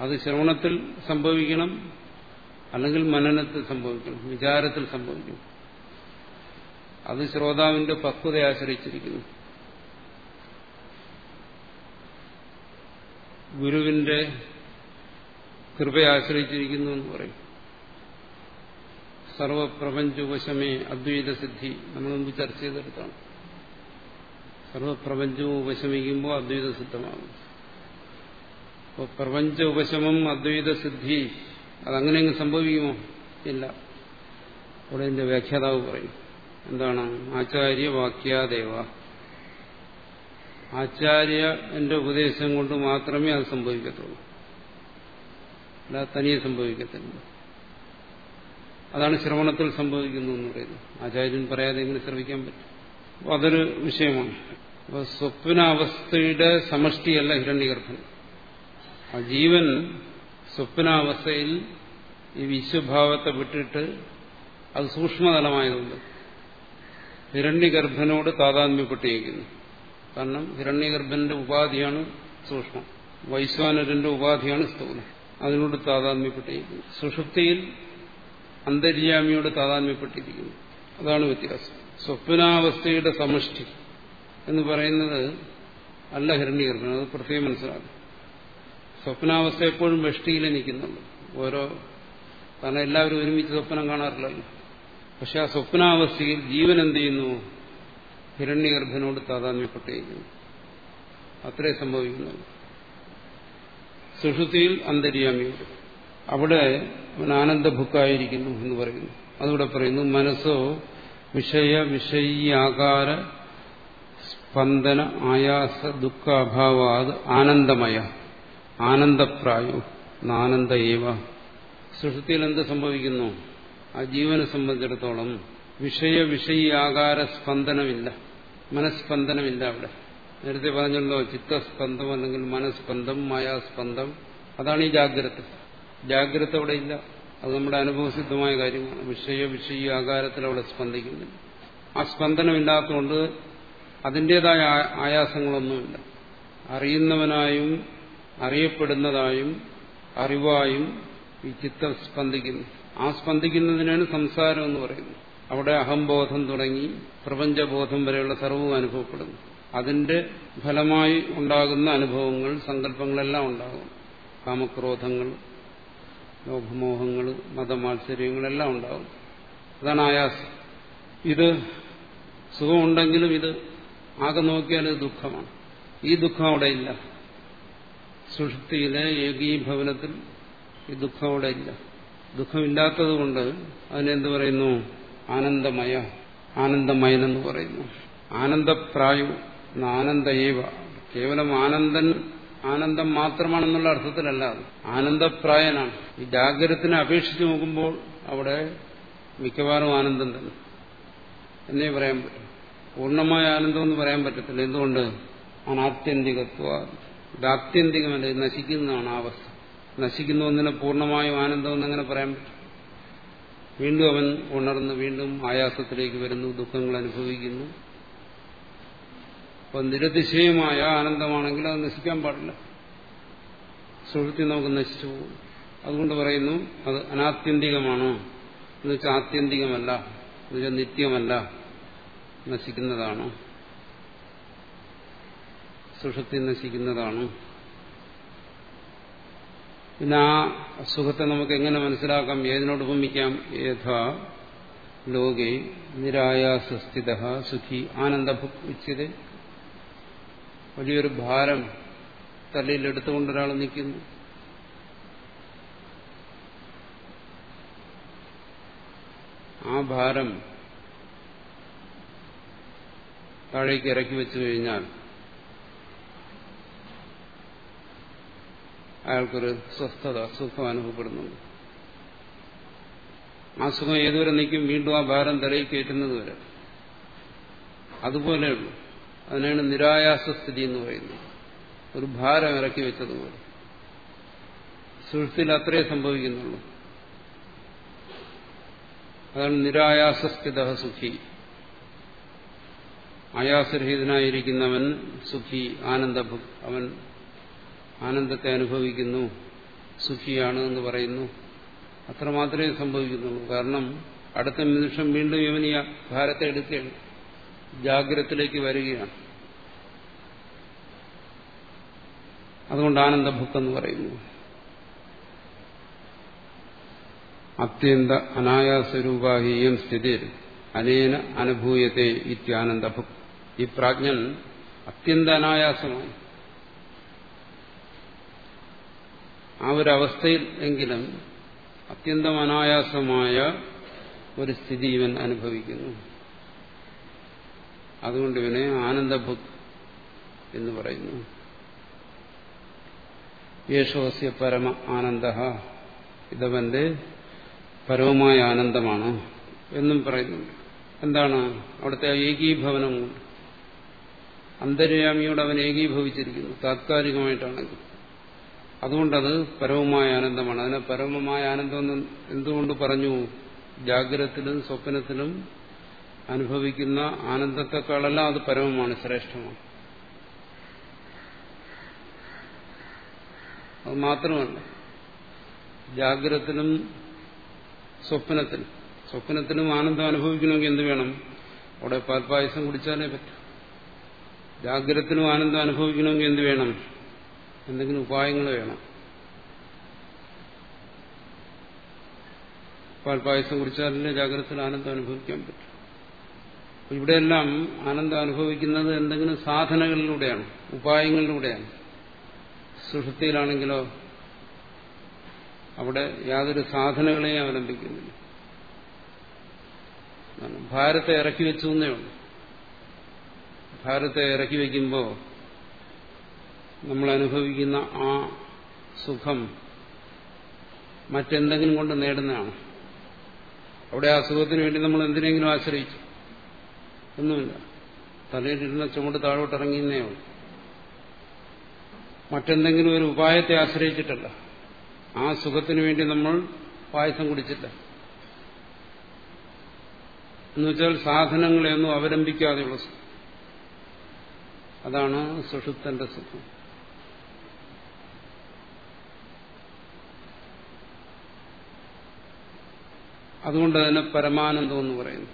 അത് ശ്രവണത്തിൽ സംഭവിക്കണം അല്ലെങ്കിൽ മനനത്തിൽ സംഭവിക്കണം വിചാരത്തിൽ സംഭവിക്കണം. അത് ശ്രോതാവിന്റെ പക്വതയെ ആശ്രയിച്ചിരിക്കുന്നു. ഗുരുവിന്റെ കൃപയെ ആശ്രയിച്ചിരിക്കുന്നു എന്ന് പറയും. സർവപ്രപഞ്ചോപശമേ അദ്വൈത സിദ്ധി നമ്മൾ മുമ്പ് ചർച്ച ചെയ്തെടുത്താണ്. സർവപ്രപഞ്ചവും ഉപശമിക്കുമ്പോൾ അദ്വൈത സിദ്ധമാകും അപ്പോൾ പ്രപഞ്ച ഉപശമം അദ്വൈത സിദ്ധി അതങ്ങനെയെങ്കിലും സംഭവിക്കുമോ? ഇല്ല. അവിടെ എന്റെ വ്യാഖ്യാതാവ് പറയും. എന്താണ്? ആചാര്യ വാക്യാദേവ ആചാര്യ എന്റെ ഉപദേശം കൊണ്ട് മാത്രമേ അത് സംഭവിക്കത്തുള്ളൂ. അല്ല തനിയെ സംഭവിക്കത്തില്ല. അതാണ് ശ്രവണത്തിൽ സംഭവിക്കുന്നു എന്ന് പറയുന്നത്. ആചാര്യൻ പറയാതെ എങ്ങനെ ശ്രവിക്കാൻ പറ്റും? അപ്പോൾ അതൊരു വിഷയമാണ്. അപ്പോൾ സ്വപ്നാവസ്ഥയുടെ സമഷ്ടിയല്ല ഹിരണ്യഗർഭൻ. ആ ജീവൻ സ്വപ്നാവസ്ഥയിൽ ഈ വിശ്വഭാവത്തെ വിട്ടിട്ട് അത് സൂക്ഷ്മതലമായതുകൊണ്ട് ഹിരണ്യഗർഭനോട് താതാത്മ്യപ്പെട്ടിരിക്കുന്നു. കാരണം ഹിരണ്യഗർഭന്റെ ഉപാധിയാണ് സൂക്ഷ്മം. വൈശ്വാനരന്റെ ഉപാധിയാണ് സ്ഥൂലം. അതിനോട് താതാത്മ്യപ്പെട്ടിരിക്കുന്നു. സുഷുപ്തിയിൽ അന്തര്യാമിയോട് താതാത്മ്യപ്പെട്ടിരിക്കുന്നു. അതാണ് വ്യത്യാസം. സ്വപ്നാവസ്ഥയുടെ സമഷ്ടി എന്ന് പറയുന്നത് അല്ല ഹിരണ്യഗർഭൻ. അത് പ്രത്യേകം മനസ്സിലാക്കും സ്വപ്നാവസ്ഥ എപ്പോഴും വെഷ്ടിയിൽ നിൽക്കുന്നുണ്ട് ഓരോ കാരണം എല്ലാവരും ഒരുമിച്ച് സ്വപ്നം കാണാറില്ലല്ലോ. പക്ഷെ ആ സ്വപ്നാവസ്ഥയിൽ ജീവൻ എന്ത് ചെയ്യുന്നു? ഹിരണ്യഗർഭനോട് താതാത്മ്യപ്പെട്ടിരിക്കുന്നു അത്രേ സംഭവിക്കുന്നത്. സുഷുതിയിൽ അന്തര്യാമിയുണ്ട്. അവിടെ അവൻ ആനന്ദഭുക്കായിരിക്കുന്നു എന്ന് പറയുന്നു. അതിവിടെ പറയുന്നു മനസ്സോ വിഷയ വിഷയാകാര സ്പന്ദന ആയാസ ദുഃഖാഭാവാത് ആനന്ദമയ ആനന്ദപ്രായോ ആനന്ദ ഏവ. സുഷുതിയിൽ എന്ത് സംഭവിക്കുന്നു? ആ ജീവനെ സംബന്ധിച്ചിടത്തോളം വിഷയ വിഷയാകാര സ്പന്ദനമില്ല. മനസ്സ്പന്ദനമില്ല അവിടെ. നേരത്തെ പറഞ്ഞല്ലോ ചിത്തസ്പന്ദം അല്ലെങ്കിൽ മനസ്സ്പന്ദം മായാസ്പന്ദം. അതാണ് ഈ ജാഗ്രത. ജാഗ്രത അവിടെ ഇല്ല. അത് നമ്മുടെ അനുഭവസിദ്ധമായ കാര്യമാണ്. വിഷയ വിഷയ ആകാരത്തിൽ അവിടെ സ്പന്ദിക്കുന്നില്ല. ആ സ്പന്ദനമില്ലാത്തതുകൊണ്ട് അതിന്റെതായ ആയാസങ്ങളൊന്നുമില്ല. അറിയുന്നവനായും അറിയപ്പെടുന്നതായും അറിവായും ഈ ചിത്തം സ്പന്ദിക്കുന്നു. ആ സ്പന്ദിക്കുന്നതിനാണ് സംസാരം എന്ന് പറയുന്നത്. അവിടെ അഹംബോധം തുടങ്ങി പ്രപഞ്ചബോധം വരെയുള്ള സർവവും അനുഭവപ്പെടുന്നു. അതിന്റെ ഫലമായി ഉണ്ടാകുന്ന അനുഭവങ്ങൾ സങ്കല്പങ്ങളെല്ലാം ഉണ്ടാകും. കാമക്രോധങ്ങൾ ലോഭമോഹങ്ങൾ മതമാത്സര്യങ്ങളെല്ലാം ഉണ്ടാകും. അതാണ് ആയാസം. ഇത് സുഖമുണ്ടെങ്കിലും ഇത് ആകെ നോക്കിയാൽ ഇത് ദുഃഖമാണ്. ഈ ദുഃഖം അവിടെ ഇല്ല. സുഷുപ്തിയിലെ ഏകീഭവനത്തിൽ ഈ ദുഃഖം അവിടെ ഇല്ല. ദുഃഖമില്ലാത്തത് കൊണ്ട് അതിനെന്ത് പറയുന്നു? ആനന്ദമയ ആനന്ദമയനെന്ന് പറയുന്നു. ആനന്ദപ്രായു ആനന്ദയേവ. കേവലം ആനന്ദൻ ആനന്ദം മാത്രമാണെന്നുള്ള അർത്ഥത്തിലല്ല അത്. ആനന്ദപ്രായനാണ്. ഈ ജാഗ്രതത്തിനെ അപേക്ഷിച്ച് നോക്കുമ്പോൾ അവിടെ മിക്കവാറും ആനന്ദം തന്നെ. എന്നേ പറയാൻ പറ്റും. പൂർണമായ ആനന്ദം എന്ന് പറയാൻ പറ്റത്തില്ല. എന്തുകൊണ്ട്? അനാത്യന്തികത്വ. ഇതാത്യന്തികമല്ല ഇത് നശിക്കുന്നതാണ് ആ അവസ്ഥ. നശിക്കുന്ന ഒന്നിനെ പൂർണമായും ആനന്ദം എന്നങ്ങനെ പറയാൻ പറ്റും? വീണ്ടും അവൻ ഉണർന്ന് വീണ്ടും ആയാസത്തിലേക്ക് വരുന്നു ദുഃഖങ്ങൾ അനുഭവിക്കുന്നു. അപ്പൊ നിരതിശയമായ ആനന്ദമാണെങ്കിൽ അത് നശിക്കാൻ പാടില്ല. സുഹൃത്തി നമുക്ക് നശിച്ചു പോകും. അതുകൊണ്ട് പറയുന്നു അത് അനാത്യന്തികമാണോ? എന്ന് വെച്ചാൽ ആത്യന്തികമല്ല എന്നുവെച്ചാൽ നിത്യമല്ല നശിക്കുന്നതാണ്? സുഷുപ്തി നശിക്കുന്നതാണ്? പിന്നെ ആ സുഖത്തെ നമുക്ക് എങ്ങനെ മനസ്സിലാക്കാം? ഏതിനോട് ഉപമിക്കാം? യഥാ ലോകെ നിരായാസസ്ഥിത സുഖി ആനന്ദഭുക് ഉച്ചത് വലിയൊരു ഭാരം തലയിൽ എടുത്തുകൊണ്ട് ഒരാൾ നിൽക്കുന്നു. ആ ഭാരം താഴേക്ക് ഇറക്കി വെച്ചു കഴിഞ്ഞാൽ അയാൾക്കൊരു സ്വസ്ഥത സുഖം അനുഭവപ്പെടുന്നുണ്ട്. ആ സുഖം ഏതുവരെ നിൽക്കും? വീണ്ടും ആ ഭാരം തലയിൽ കയറ്റുന്നത് വരെ. അതുപോലെയുള്ളൂ അതിനാണ് നിരായാസസ്ഥിതി എന്ന് പറയുന്നത്. ഒരു ഭാരം ഇറക്കി വെച്ചതുപോലെ. സുഹൃത്തിൽ അത്രേ സംഭവിക്കുന്നുള്ളൂ. അതാണ് നിരായാസസ്ഥിത സുഖി. ആയാസരഹിതനായിരിക്കുന്നവൻ സുഖി ആനന്ദഭു അവൻ ആനന്ദത്തെ അനുഭവിക്കുന്നു സുഖിയാണ് എന്ന് പറയുന്നു. അത്രമാത്രമേ സംഭവിക്കുന്നുള്ളൂ. കാരണം അടുത്ത നിമിഷം വീണ്ടും ഇവൻ ഈ ഭാരത്തെ എടുക്കുകയാണ് ജാഗ്രതത്തിലേക്ക് വരികയാണ്. അതുകൊണ്ട് ആനന്ദഭുക്കെന്ന് പറയുന്നു. അത്യന്ത അനായാസരൂപാഹീയം സ്ഥിതി അനേന അനുഭൂയത്തെ ഇത്യാനന്ദഭുക് ഈ പ്രാജ്ഞൻ അത്യന്ത അനായാസമാണ്. ആ ഒരു അവസ്ഥയിൽ എങ്കിലും അത്യന്തം അനായാസമായ ഒരു സ്ഥിതി ഇവൻ അനുഭവിക്കുന്നു. അതുകൊണ്ട് ഇവനെ ആനന്ദഭുക് എന്ന് പറയുന്നു. യേശോസ്യ പരമ ആനന്ദ ഇതവന്റെ പരമമായ ആനന്ദമാണ് എന്നും പറയുന്നുണ്ട്. എന്താണ് അവിടുത്തെ ഏകീഭവനം? അന്തര്യാമിയോട് അവൻ ഏകീഭവിച്ചിരിക്കുന്നു താത്കാലികമായിട്ടാണെങ്കിൽ. അതുകൊണ്ടത് പരമമായ ആനന്ദമാണ്. അതിനെ പരമമായ ആനന്ദം എന്ന് എന്തുകൊണ്ട് പറഞ്ഞു? ജാഗ്രതത്തിലും സ്വപ്നത്തിലും അനുഭവിക്കുന്ന ആനന്ദത്തെക്കാളെല്ലാം അത് പരമമാണ് ശ്രേഷ്ഠമാണ്. അത് മാത്രമല്ല ജാഗ്രതത്തിലും സ്വപ്നത്തിലും സ്വപ്നത്തിലും ആനന്ദം അനുഭവിക്കണമെങ്കിൽ എന്ത് വേണം? അവിടെ പാൽപ്പായസം കുടിച്ചാലേ പറ്റും. ജാഗ്രതത്തിലും ആനന്ദം അനുഭവിക്കണമെങ്കിൽ എന്ത് വേണം? എന്തെങ്കിലും ഉപായങ്ങൾ വേണം. പാൽപ്പായസം കുടിച്ചാലേ ജാഗ്രതത്തിൽ ആനന്ദം അനുഭവിക്കാൻ പറ്റും. ഇവിടെയെല്ലാം ആനന്ദം അനുഭവിക്കുന്നത് എന്തെങ്കിലും സാധനങ്ങളിലൂടെയാണ് ഉപായങ്ങളിലൂടെയാണ്. സുഷൃത്തിയിലാണെങ്കിലോ അവിടെ യാതൊരു സാധനങ്ങളെയും അവലംബിക്കുന്നില്ല. ഭാരത്തെ ഇറക്കി വെച്ചു എന്നേ ഉള്ളൂ. ഭാരത്തെ ഇറക്കി വയ്ക്കുമ്പോൾ നമ്മൾ അനുഭവിക്കുന്ന ആ സുഖം മറ്റെന്തെങ്കിലും കൊണ്ട് നേടുന്നതാണ്. അവിടെ ആ സുഖത്തിന് വേണ്ടി നമ്മൾ എന്തിനെങ്കിലും ആശ്രയിച്ചു. ഒന്നുമില്ല. തലയിലിരുന്ന ചുമട് താഴോട്ട് ഇറങ്ങിയെന്നേ ഉള്ളൂ. മറ്റെന്തെങ്കിലും ഒരു ഉപായത്തെ ആശ്രയിച്ചിട്ടല്ല. ആ സുഖത്തിന് വേണ്ടി നമ്മൾ പായസം കുടിച്ചില്ല. എന്നുവെച്ചാൽ സാധനങ്ങളെയൊന്നും അവലംബിക്കാതെയുള്ള സുഖം. അതാണ് സുഷുപ്തന്റെ സുഖം. അതുകൊണ്ട് തന്നെ പരമാനന്ദം എന്ന് പറയുന്നു.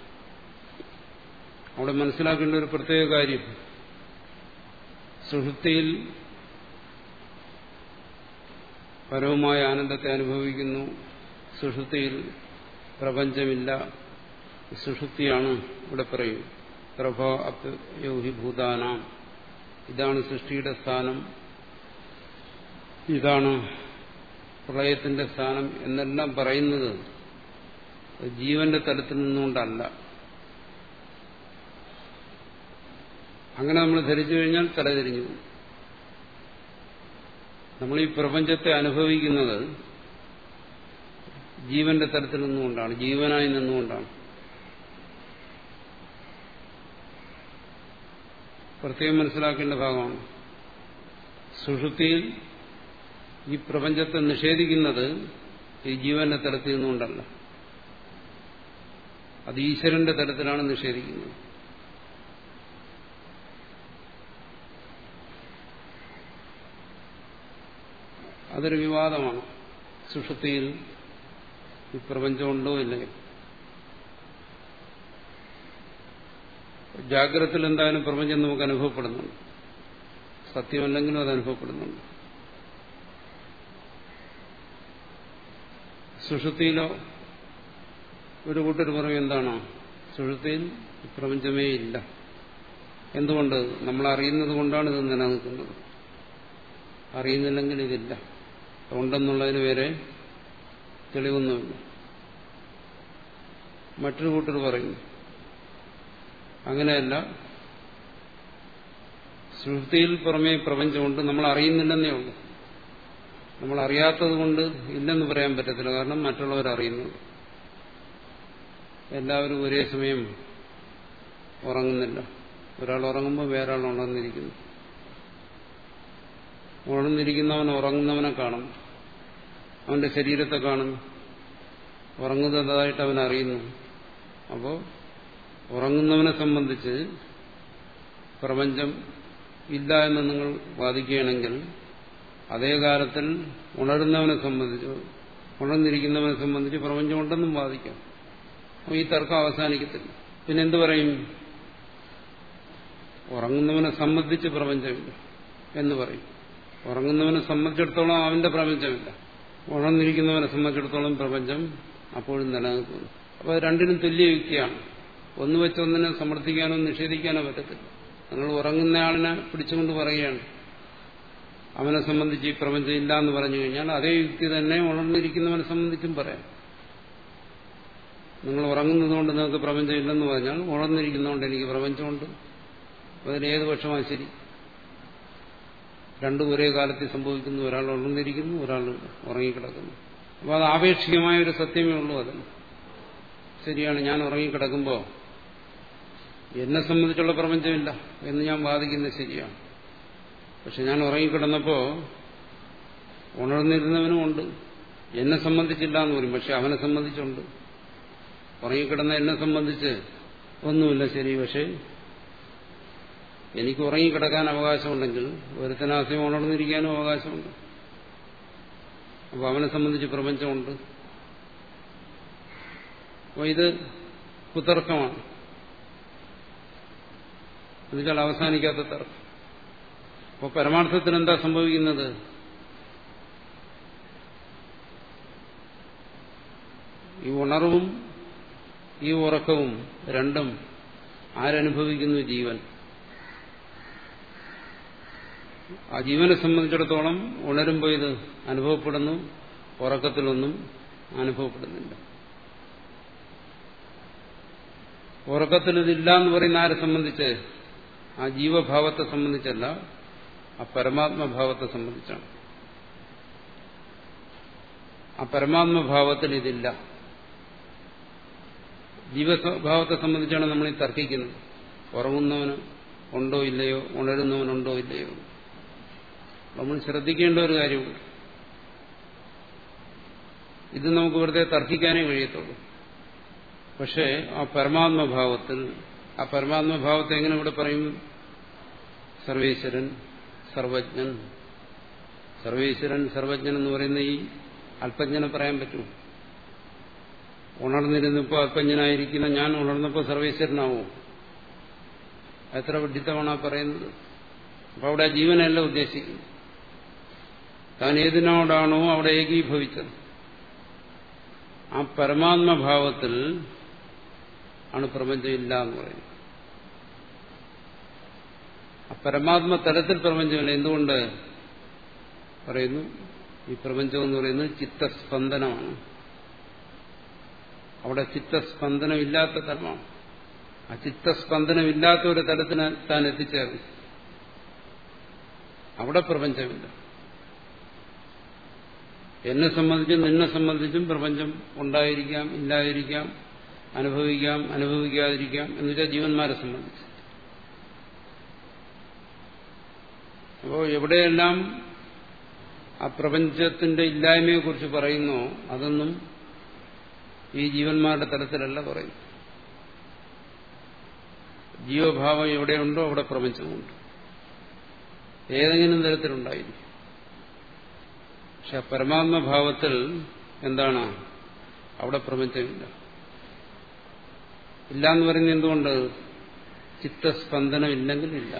അവിടെ മനസ്സിലാക്കേണ്ട ഒരു പ്രത്യേക കാര്യം. സുഹൃത്തിയിൽ പരവുമായ ആനന്ദത്തെ അനുഭവിക്കുന്നു. സുഷുതിയിൽ പ്രപഞ്ചമില്ല. സുഷുപ്തിയാണ് ഇവിടെ പറയും പ്രഭ അപ്യോഹി ഭൂതാനാം. ഇതാണ് സൃഷ്ടിയുടെ സ്ഥാനം. ഇതാണ് പ്രളയത്തിന്റെ സ്ഥാനം എന്നെല്ലാം പറയുന്നത് ജീവന്റെ തലത്തിൽ നിന്നുകൊണ്ടല്ല. അങ്ങനെ നമ്മൾ ധരിച്ചു കഴിഞ്ഞാൽ തലതിരിഞ്ഞു പോകും. നമ്മൾ ഈ പ്രപഞ്ചത്തെ അനുഭവിക്കുന്നത് ജീവന്റെ തലത്തിൽ നിന്നുകൊണ്ടാണ് ജീവനായി നിന്നുകൊണ്ടാണ്. പ്രത്യേകം മനസ്സിലാക്കേണ്ട ഭാഗമാണ്. സുഷുപ്തിയിൽ ഈ പ്രപഞ്ചത്തെ നിഷേധിക്കുന്നത് ഈ ജീവന്റെ തലത്തിൽ നിന്നുകൊണ്ടല്ല. അത് ഈശ്വരന്റെ തലത്തിലാണ് നിഷേധിക്കുന്നത്. അതൊരു വിവാദമാണ്. സുഷുതിയിൽ ഈ പ്രപഞ്ചമുണ്ടോ ഇല്ലയോ ജാഗ്രതത്തിൽ എന്തായാലും പ്രപഞ്ചം നമുക്ക് അനുഭവപ്പെടുന്നുണ്ട്. സത്യമല്ലെങ്കിലും അത് അനുഭവപ്പെടുന്നുണ്ട്. സുഷുപ്തിയിലോ ഒരു കൂട്ടർ പറയും എന്താണോ? സുഷുപ്തിയിൽ പ്രപഞ്ചമേ ഇല്ല. എന്തുകൊണ്ട്? നമ്മൾ അറിയുന്നത് കൊണ്ടാണ് ഇത് നിലനിൽക്കുന്നത്. അറിയുന്നില്ലെങ്കിൽ ഇതില്ല. ഉണ്ടെന്നുള്ളതിന് വരെ തെളിവൊന്നുമില്ല. മറ്റൊരു കൂട്ടർ പറയുന്നു അങ്ങനെയല്ല. സുഹൃത്തിയിൽ പുറമേ പ്രപഞ്ചമുണ്ട്. നമ്മൾ അറിയുന്നില്ലെന്നേ ഉള്ളൂ. നമ്മൾ അറിയാത്തത് കൊണ്ട് ഇല്ലെന്ന് പറയാൻ പറ്റത്തില്ല. കാരണം മറ്റുള്ളവർ എല്ലാവരും ഒരേ സമയം ഉറങ്ങുന്നില്ല. ഒരാൾ ഉറങ്ങുമ്പോൾ വേറൊരാൾ ഉണർന്നിരിക്കുന്നു. ഉണർന്നിരിക്കുന്നവൻ ഉറങ്ങുന്നവനെ കാണും. അവന്റെ ശരീരത്തെ കാണും. ഉറങ്ങുന്നതായിട്ട് അവൻ അറിയുന്നു. അപ്പോൾ ഉറങ്ങുന്നവനെ സംബന്ധിച്ച് പ്രപഞ്ചം ഇല്ല എന്ന് നിങ്ങൾ വാദിക്കുകയാണെങ്കിൽ അതേ കാലത്തിൽ ഉണരുന്നവനെ സംബന്ധിച്ച് ഉണർന്നിരിക്കുന്നവനെ സംബന്ധിച്ച് പ്രപഞ്ചം ഉണ്ടെന്നും വാദിക്കാം. ഈ തർക്കം അവസാനിക്കത്തില്ല. പിന്നെ എന്തു പറയും? ഉറങ്ങുന്നവനെ സംബന്ധിച്ച് പ്രപഞ്ചമില്ല എന്ന് പറയും. ഉറങ്ങുന്നവനെ സംബന്ധിച്ചിടത്തോളം അവന്റെ പ്രപഞ്ചമില്ല. ഉണർന്നിരിക്കുന്നവനെ സംബന്ധിച്ചിടത്തോളം പ്രപഞ്ചം അപ്പോഴും നിലനിൽക്കുന്നു. അപ്പോൾ രണ്ടിനും തുല്യ യുക്തിയാണ് ഒന്ന് വെച്ചൊന്നിനെ സമർത്ഥിക്കാനോ നിഷേധിക്കാനോ പറ്റത്തില്ല. നിങ്ങൾ ഉറങ്ങുന്നയാളിനെ പിടിച്ചുകൊണ്ട് പറയുകയാണ്. അവനെ സംബന്ധിച്ച് ഈ പ്രപഞ്ചം ഇല്ല എന്ന് പറഞ്ഞു കഴിഞ്ഞാൽ അതേ യുക്തി തന്നെ ഉണർന്നിരിക്കുന്നവനെ സംബന്ധിച്ചും പറയാം. നിങ്ങൾ ഉറങ്ങുന്നതുകൊണ്ട് നിങ്ങൾക്ക് പ്രപഞ്ചം ഇല്ലെന്ന് പറഞ്ഞാൽ ഉണർന്നിരിക്കുന്നതുകൊണ്ട് എനിക്ക് പ്രപഞ്ചമുണ്ട്. അതിലേത് പക്ഷമാണ് ശരി? രണ്ടും ഒരേ കാലത്തിൽ സംഭവിക്കുന്നു. ഒരാൾ ഉണർന്നിരിക്കുന്നു ഒരാൾ ഉറങ്ങിക്കിടക്കുന്നു. അപ്പോൾ അത് ആപേക്ഷികമായ ഒരു സത്യമേ ഉള്ളൂ അതിന് ശരിയാണ് ഞാൻ ഉറങ്ങിക്കിടക്കുമ്പോൾ എന്നെ സംബന്ധിച്ചുള്ള പ്രപഞ്ചമില്ല എന്ന് ഞാൻ വാദിക്കുന്നത് ശരിയാണ്. പക്ഷെ ഞാൻ ഉറങ്ങിക്കിടന്നപ്പോൾ ഉണർന്നിരുന്നവനും ഉണ്ട്. എന്നെ സംബന്ധിച്ചില്ല എന്ന് പറയും പക്ഷെ അവനെ സംബന്ധിച്ചുണ്ട്. ഉറങ്ങിക്കിടന്ന എന്നെ സംബന്ധിച്ച് ഒന്നുമില്ല ശരി പക്ഷേ എനിക്ക് ഉറങ്ങിക്കിടക്കാൻ അവകാശമുണ്ടെങ്കിൽ ഒരുത്തനാശയം ഉണർന്നിരിക്കാനും അവകാശമുണ്ട്. അപ്പോൾ അവനെ സംബന്ധിച്ച് പ്രപഞ്ചമുണ്ട്. അപ്പോൾ ഇത് കുതർക്കമാണ്. എന്നുവെച്ചാൽ അവസാനിക്കാത്ത തർക്കം. അപ്പോൾ പരമാർത്ഥത്തിന് എന്താ സംഭവിക്കുന്നത്? ഈ ഉണർവും ഈ ഉറക്കവും രണ്ടും ആരനുഭവിക്കുന്നു ജീവൻ. ആ ജീവനെ സംബന്ധിച്ചിടത്തോളം ഉണരുമ്പോൾ ഇത് അനുഭവപ്പെടുന്നു ഉറക്കത്തിലൊന്നും അനുഭവപ്പെടുന്നില്ല. ഉറക്കത്തിൽ ഇതില്ല എന്ന് പറയുന്ന ആരെ സംബന്ധിച്ച്? ആ ജീവഭാവത്തെ സംബന്ധിച്ചല്ല ആ പരമാത്മഭാവത്തെ സംബന്ധിച്ചാണ്. ആ പരമാത്മഭാവത്തിൽ ഇതില്ല. ജീവഭാവത്തെ സംബന്ധിച്ചാണ് നമ്മൾ ഈ തർക്കിക്കുന്നത്. ഉറങ്ങുന്നവന് ഉണ്ടോ ഇല്ലയോ ഉണരുന്നവനുണ്ടോ ഇല്ലയോ. നമ്മൾ ശ്രദ്ധിക്കേണ്ട ഒരു കാര്യമുണ്ട്. ഇത് നമുക്ക് വെറുതെ തർക്കിക്കാനേ കഴിയത്തുള്ളൂ. പക്ഷേ ആ പരമാത്മഭാവത്തിൽ ആ പരമാത്മഭാവത്തെ എങ്ങനെ ഇവിടെ പറയും? സർവേശ്വരൻ സർവജ്ഞൻ. സർവേശ്വരൻ സർവജ്ഞൻ എന്ന് പറയുന്ന ഈ അല്പജ്ഞനെ പറയാൻ പറ്റുമോ? ഉണർന്നിരുന്നപ്പോൾ അപ്പഞ്ഞനായിരിക്കുന്ന ഞാൻ ഉണർന്നപ്പോൾ സർവേശ്വരനാവോ. എത്ര വിഡിത്തമാണ് പറയുന്നത്. അപ്പൊ അവിടെ ജീവനല്ല ഉദ്ദേശിക്കുന്നത്. താൻ ഏതിനോടാണോ അവിടെ ഏകീഭവിച്ചത്? ആ പരമാത്മഭാവത്തിൽ ആണ് പ്രപഞ്ചം ഇല്ല എന്ന് പറയുന്നത്. ആ പരമാത്മ തലത്തിൽ പ്രപഞ്ചമില്ല. എന്തുകൊണ്ട് പറയുന്നു? ഈ പ്രപഞ്ചം എന്ന് പറയുന്നത് ചിത്തസ്പന്ദനമാണ്. അവിടെ ചിത്തസ്പന്ദനമില്ലാത്ത തലമാണ് ആ ചിത്തസ്പന്ദനമില്ലാത്ത ഒരു തലത്തിന് താൻ എത്തിച്ചേർന്നു. അവിടെ പ്രപഞ്ചമില്ല. എന്നെ സംബന്ധിച്ചും നിന്നെ സംബന്ധിച്ചും പ്രപഞ്ചം ഉണ്ടായിരിക്കാം ഇല്ലായിരിക്കാം അനുഭവിക്കാം അനുഭവിക്കാതിരിക്കാം എന്ന് വെച്ചാൽ ജീവന്മാരെ സംബന്ധിച്ച്. അപ്പോൾ എവിടെയെല്ലാം ആ പ്രപഞ്ചത്തിന്റെ ഇല്ലായ്മയെക്കുറിച്ച് പറയുന്നോ അതൊന്നും ഈ ജീവന്മാരുടെ തലത്തിലല്ല പറയുന്നു ജീവഭാവം എവിടെയുണ്ടോ അവിടെ പ്രപഞ്ചമുണ്ട്. ഏതെങ്കിലും തരത്തിലുണ്ടായിരിക്കും. പക്ഷെ പരമാത്മഭാവത്തിൽ എന്താണ്? അവിടെ പ്രപഞ്ചമില്ല. ഇല്ല എന്ന് പറയുന്നത് എന്തുകൊണ്ട്? ചിത്തസ്പന്ദനം ഇല്ല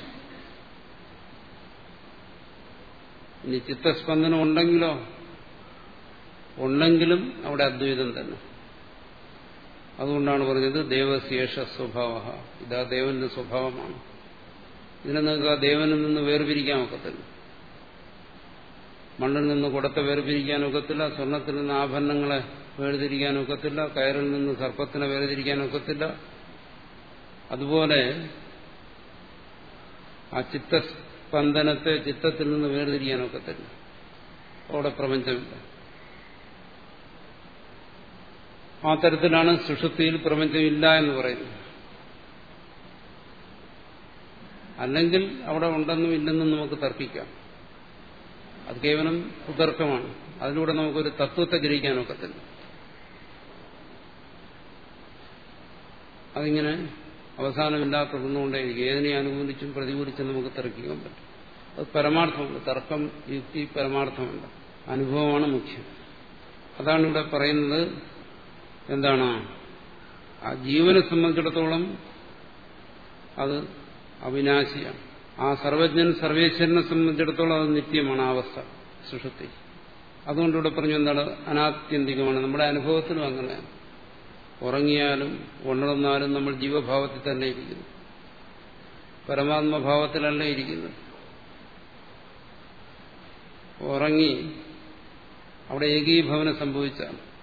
ഇനി ചിത്തസ്പന്ദനം ഉണ്ടെങ്കിലോ? ഉണ്ടെങ്കിലും അവിടെ അദ്വൈതം തന്നെ. അതുകൊണ്ടാണ് പറഞ്ഞത് ദേവശേഷ സ്വഭാവ. ഇതാ ദേവന്റെ സ്വഭാവമാണ്. ഇതിനെ നിങ്ങൾക്ക് ആ ദേവനിൽ നിന്ന് വേർപിരിക്കാൻ ഒക്കത്തില്ല. മണ്ണിൽ നിന്ന് കുടത്തെ വേർപിരിക്കാൻ ഒക്കത്തില്ല സ്വർണത്തിൽ നിന്ന് ആഭരണങ്ങളെ വേർതിരിക്കാൻ ഒക്കത്തില്ല കയറിൽ നിന്ന് സർപ്പത്തിനെ വേർതിരിക്കാൻ ഒക്കത്തില്ല. അതുപോലെ ആ ചിത്തസ്പന്ദനത്തെ ചിത്തത്തിൽ നിന്ന് വേർതിരിക്കാൻ ഒക്കത്തില്ല. അവിടെ പ്രപഞ്ചമില്ല. ആ തരത്തിലാണ് സുഷുപ്തിയിൽ പ്രപഞ്ചമില്ല എന്ന് പറയുന്നത്. അല്ലെങ്കിൽ അവിടെ ഉണ്ടെന്നും ഇല്ലെന്നും നമുക്ക് തർക്കിക്കാം. അത് കേവലം കുതർക്കമാണ് അതിലൂടെ നമുക്കൊരു തത്വത്തെ ഗ്രഹിക്കാനൊക്കത്തില്ല. അതിങ്ങനെ അവസാനമില്ലാത്ത എനിക്ക് ഏതിനെ അനുകൂലിച്ചും പ്രതികൂലിച്ചും നമുക്ക് തർക്കിക്കാൻ പറ്റും. അത് പരമാർത്ഥമുണ്ട്. തർക്കം യുക്തി പരമാർത്ഥമുണ്ട്. അനുഭവമാണ് മുഖ്യം. അതാണ് ഇവിടെ പറയുന്നത് എന്താണ്? ആ ജീവനെ സംബന്ധിച്ചിടത്തോളം അത് അവിനാശിയാണ്. ആ സർവജ്ഞൻ സർവേശ്വരനെ സംബന്ധിച്ചിടത്തോളം അത് നിത്യമാണ് ആ അവസ്ഥ സുഷുപ്തി. അതുകൊണ്ട് ഇവിടെ പറഞ്ഞു എന്താണ്? അനാത്യന്തികമാണ്. നമ്മുടെ അനുഭവത്തിലും അങ്ങനെ ഉറങ്ങിയാലും ഉണർന്നാലും നമ്മൾ ജീവഭാവത്തിൽ തന്നെ ഇരിക്കുന്നു. പരമാത്മഭാവത്തിലല്ല ഇരിക്കുന്നു ഉറങ്ങി അവിടെ ഏകീഭവനം സംഭവിച്ചാണ്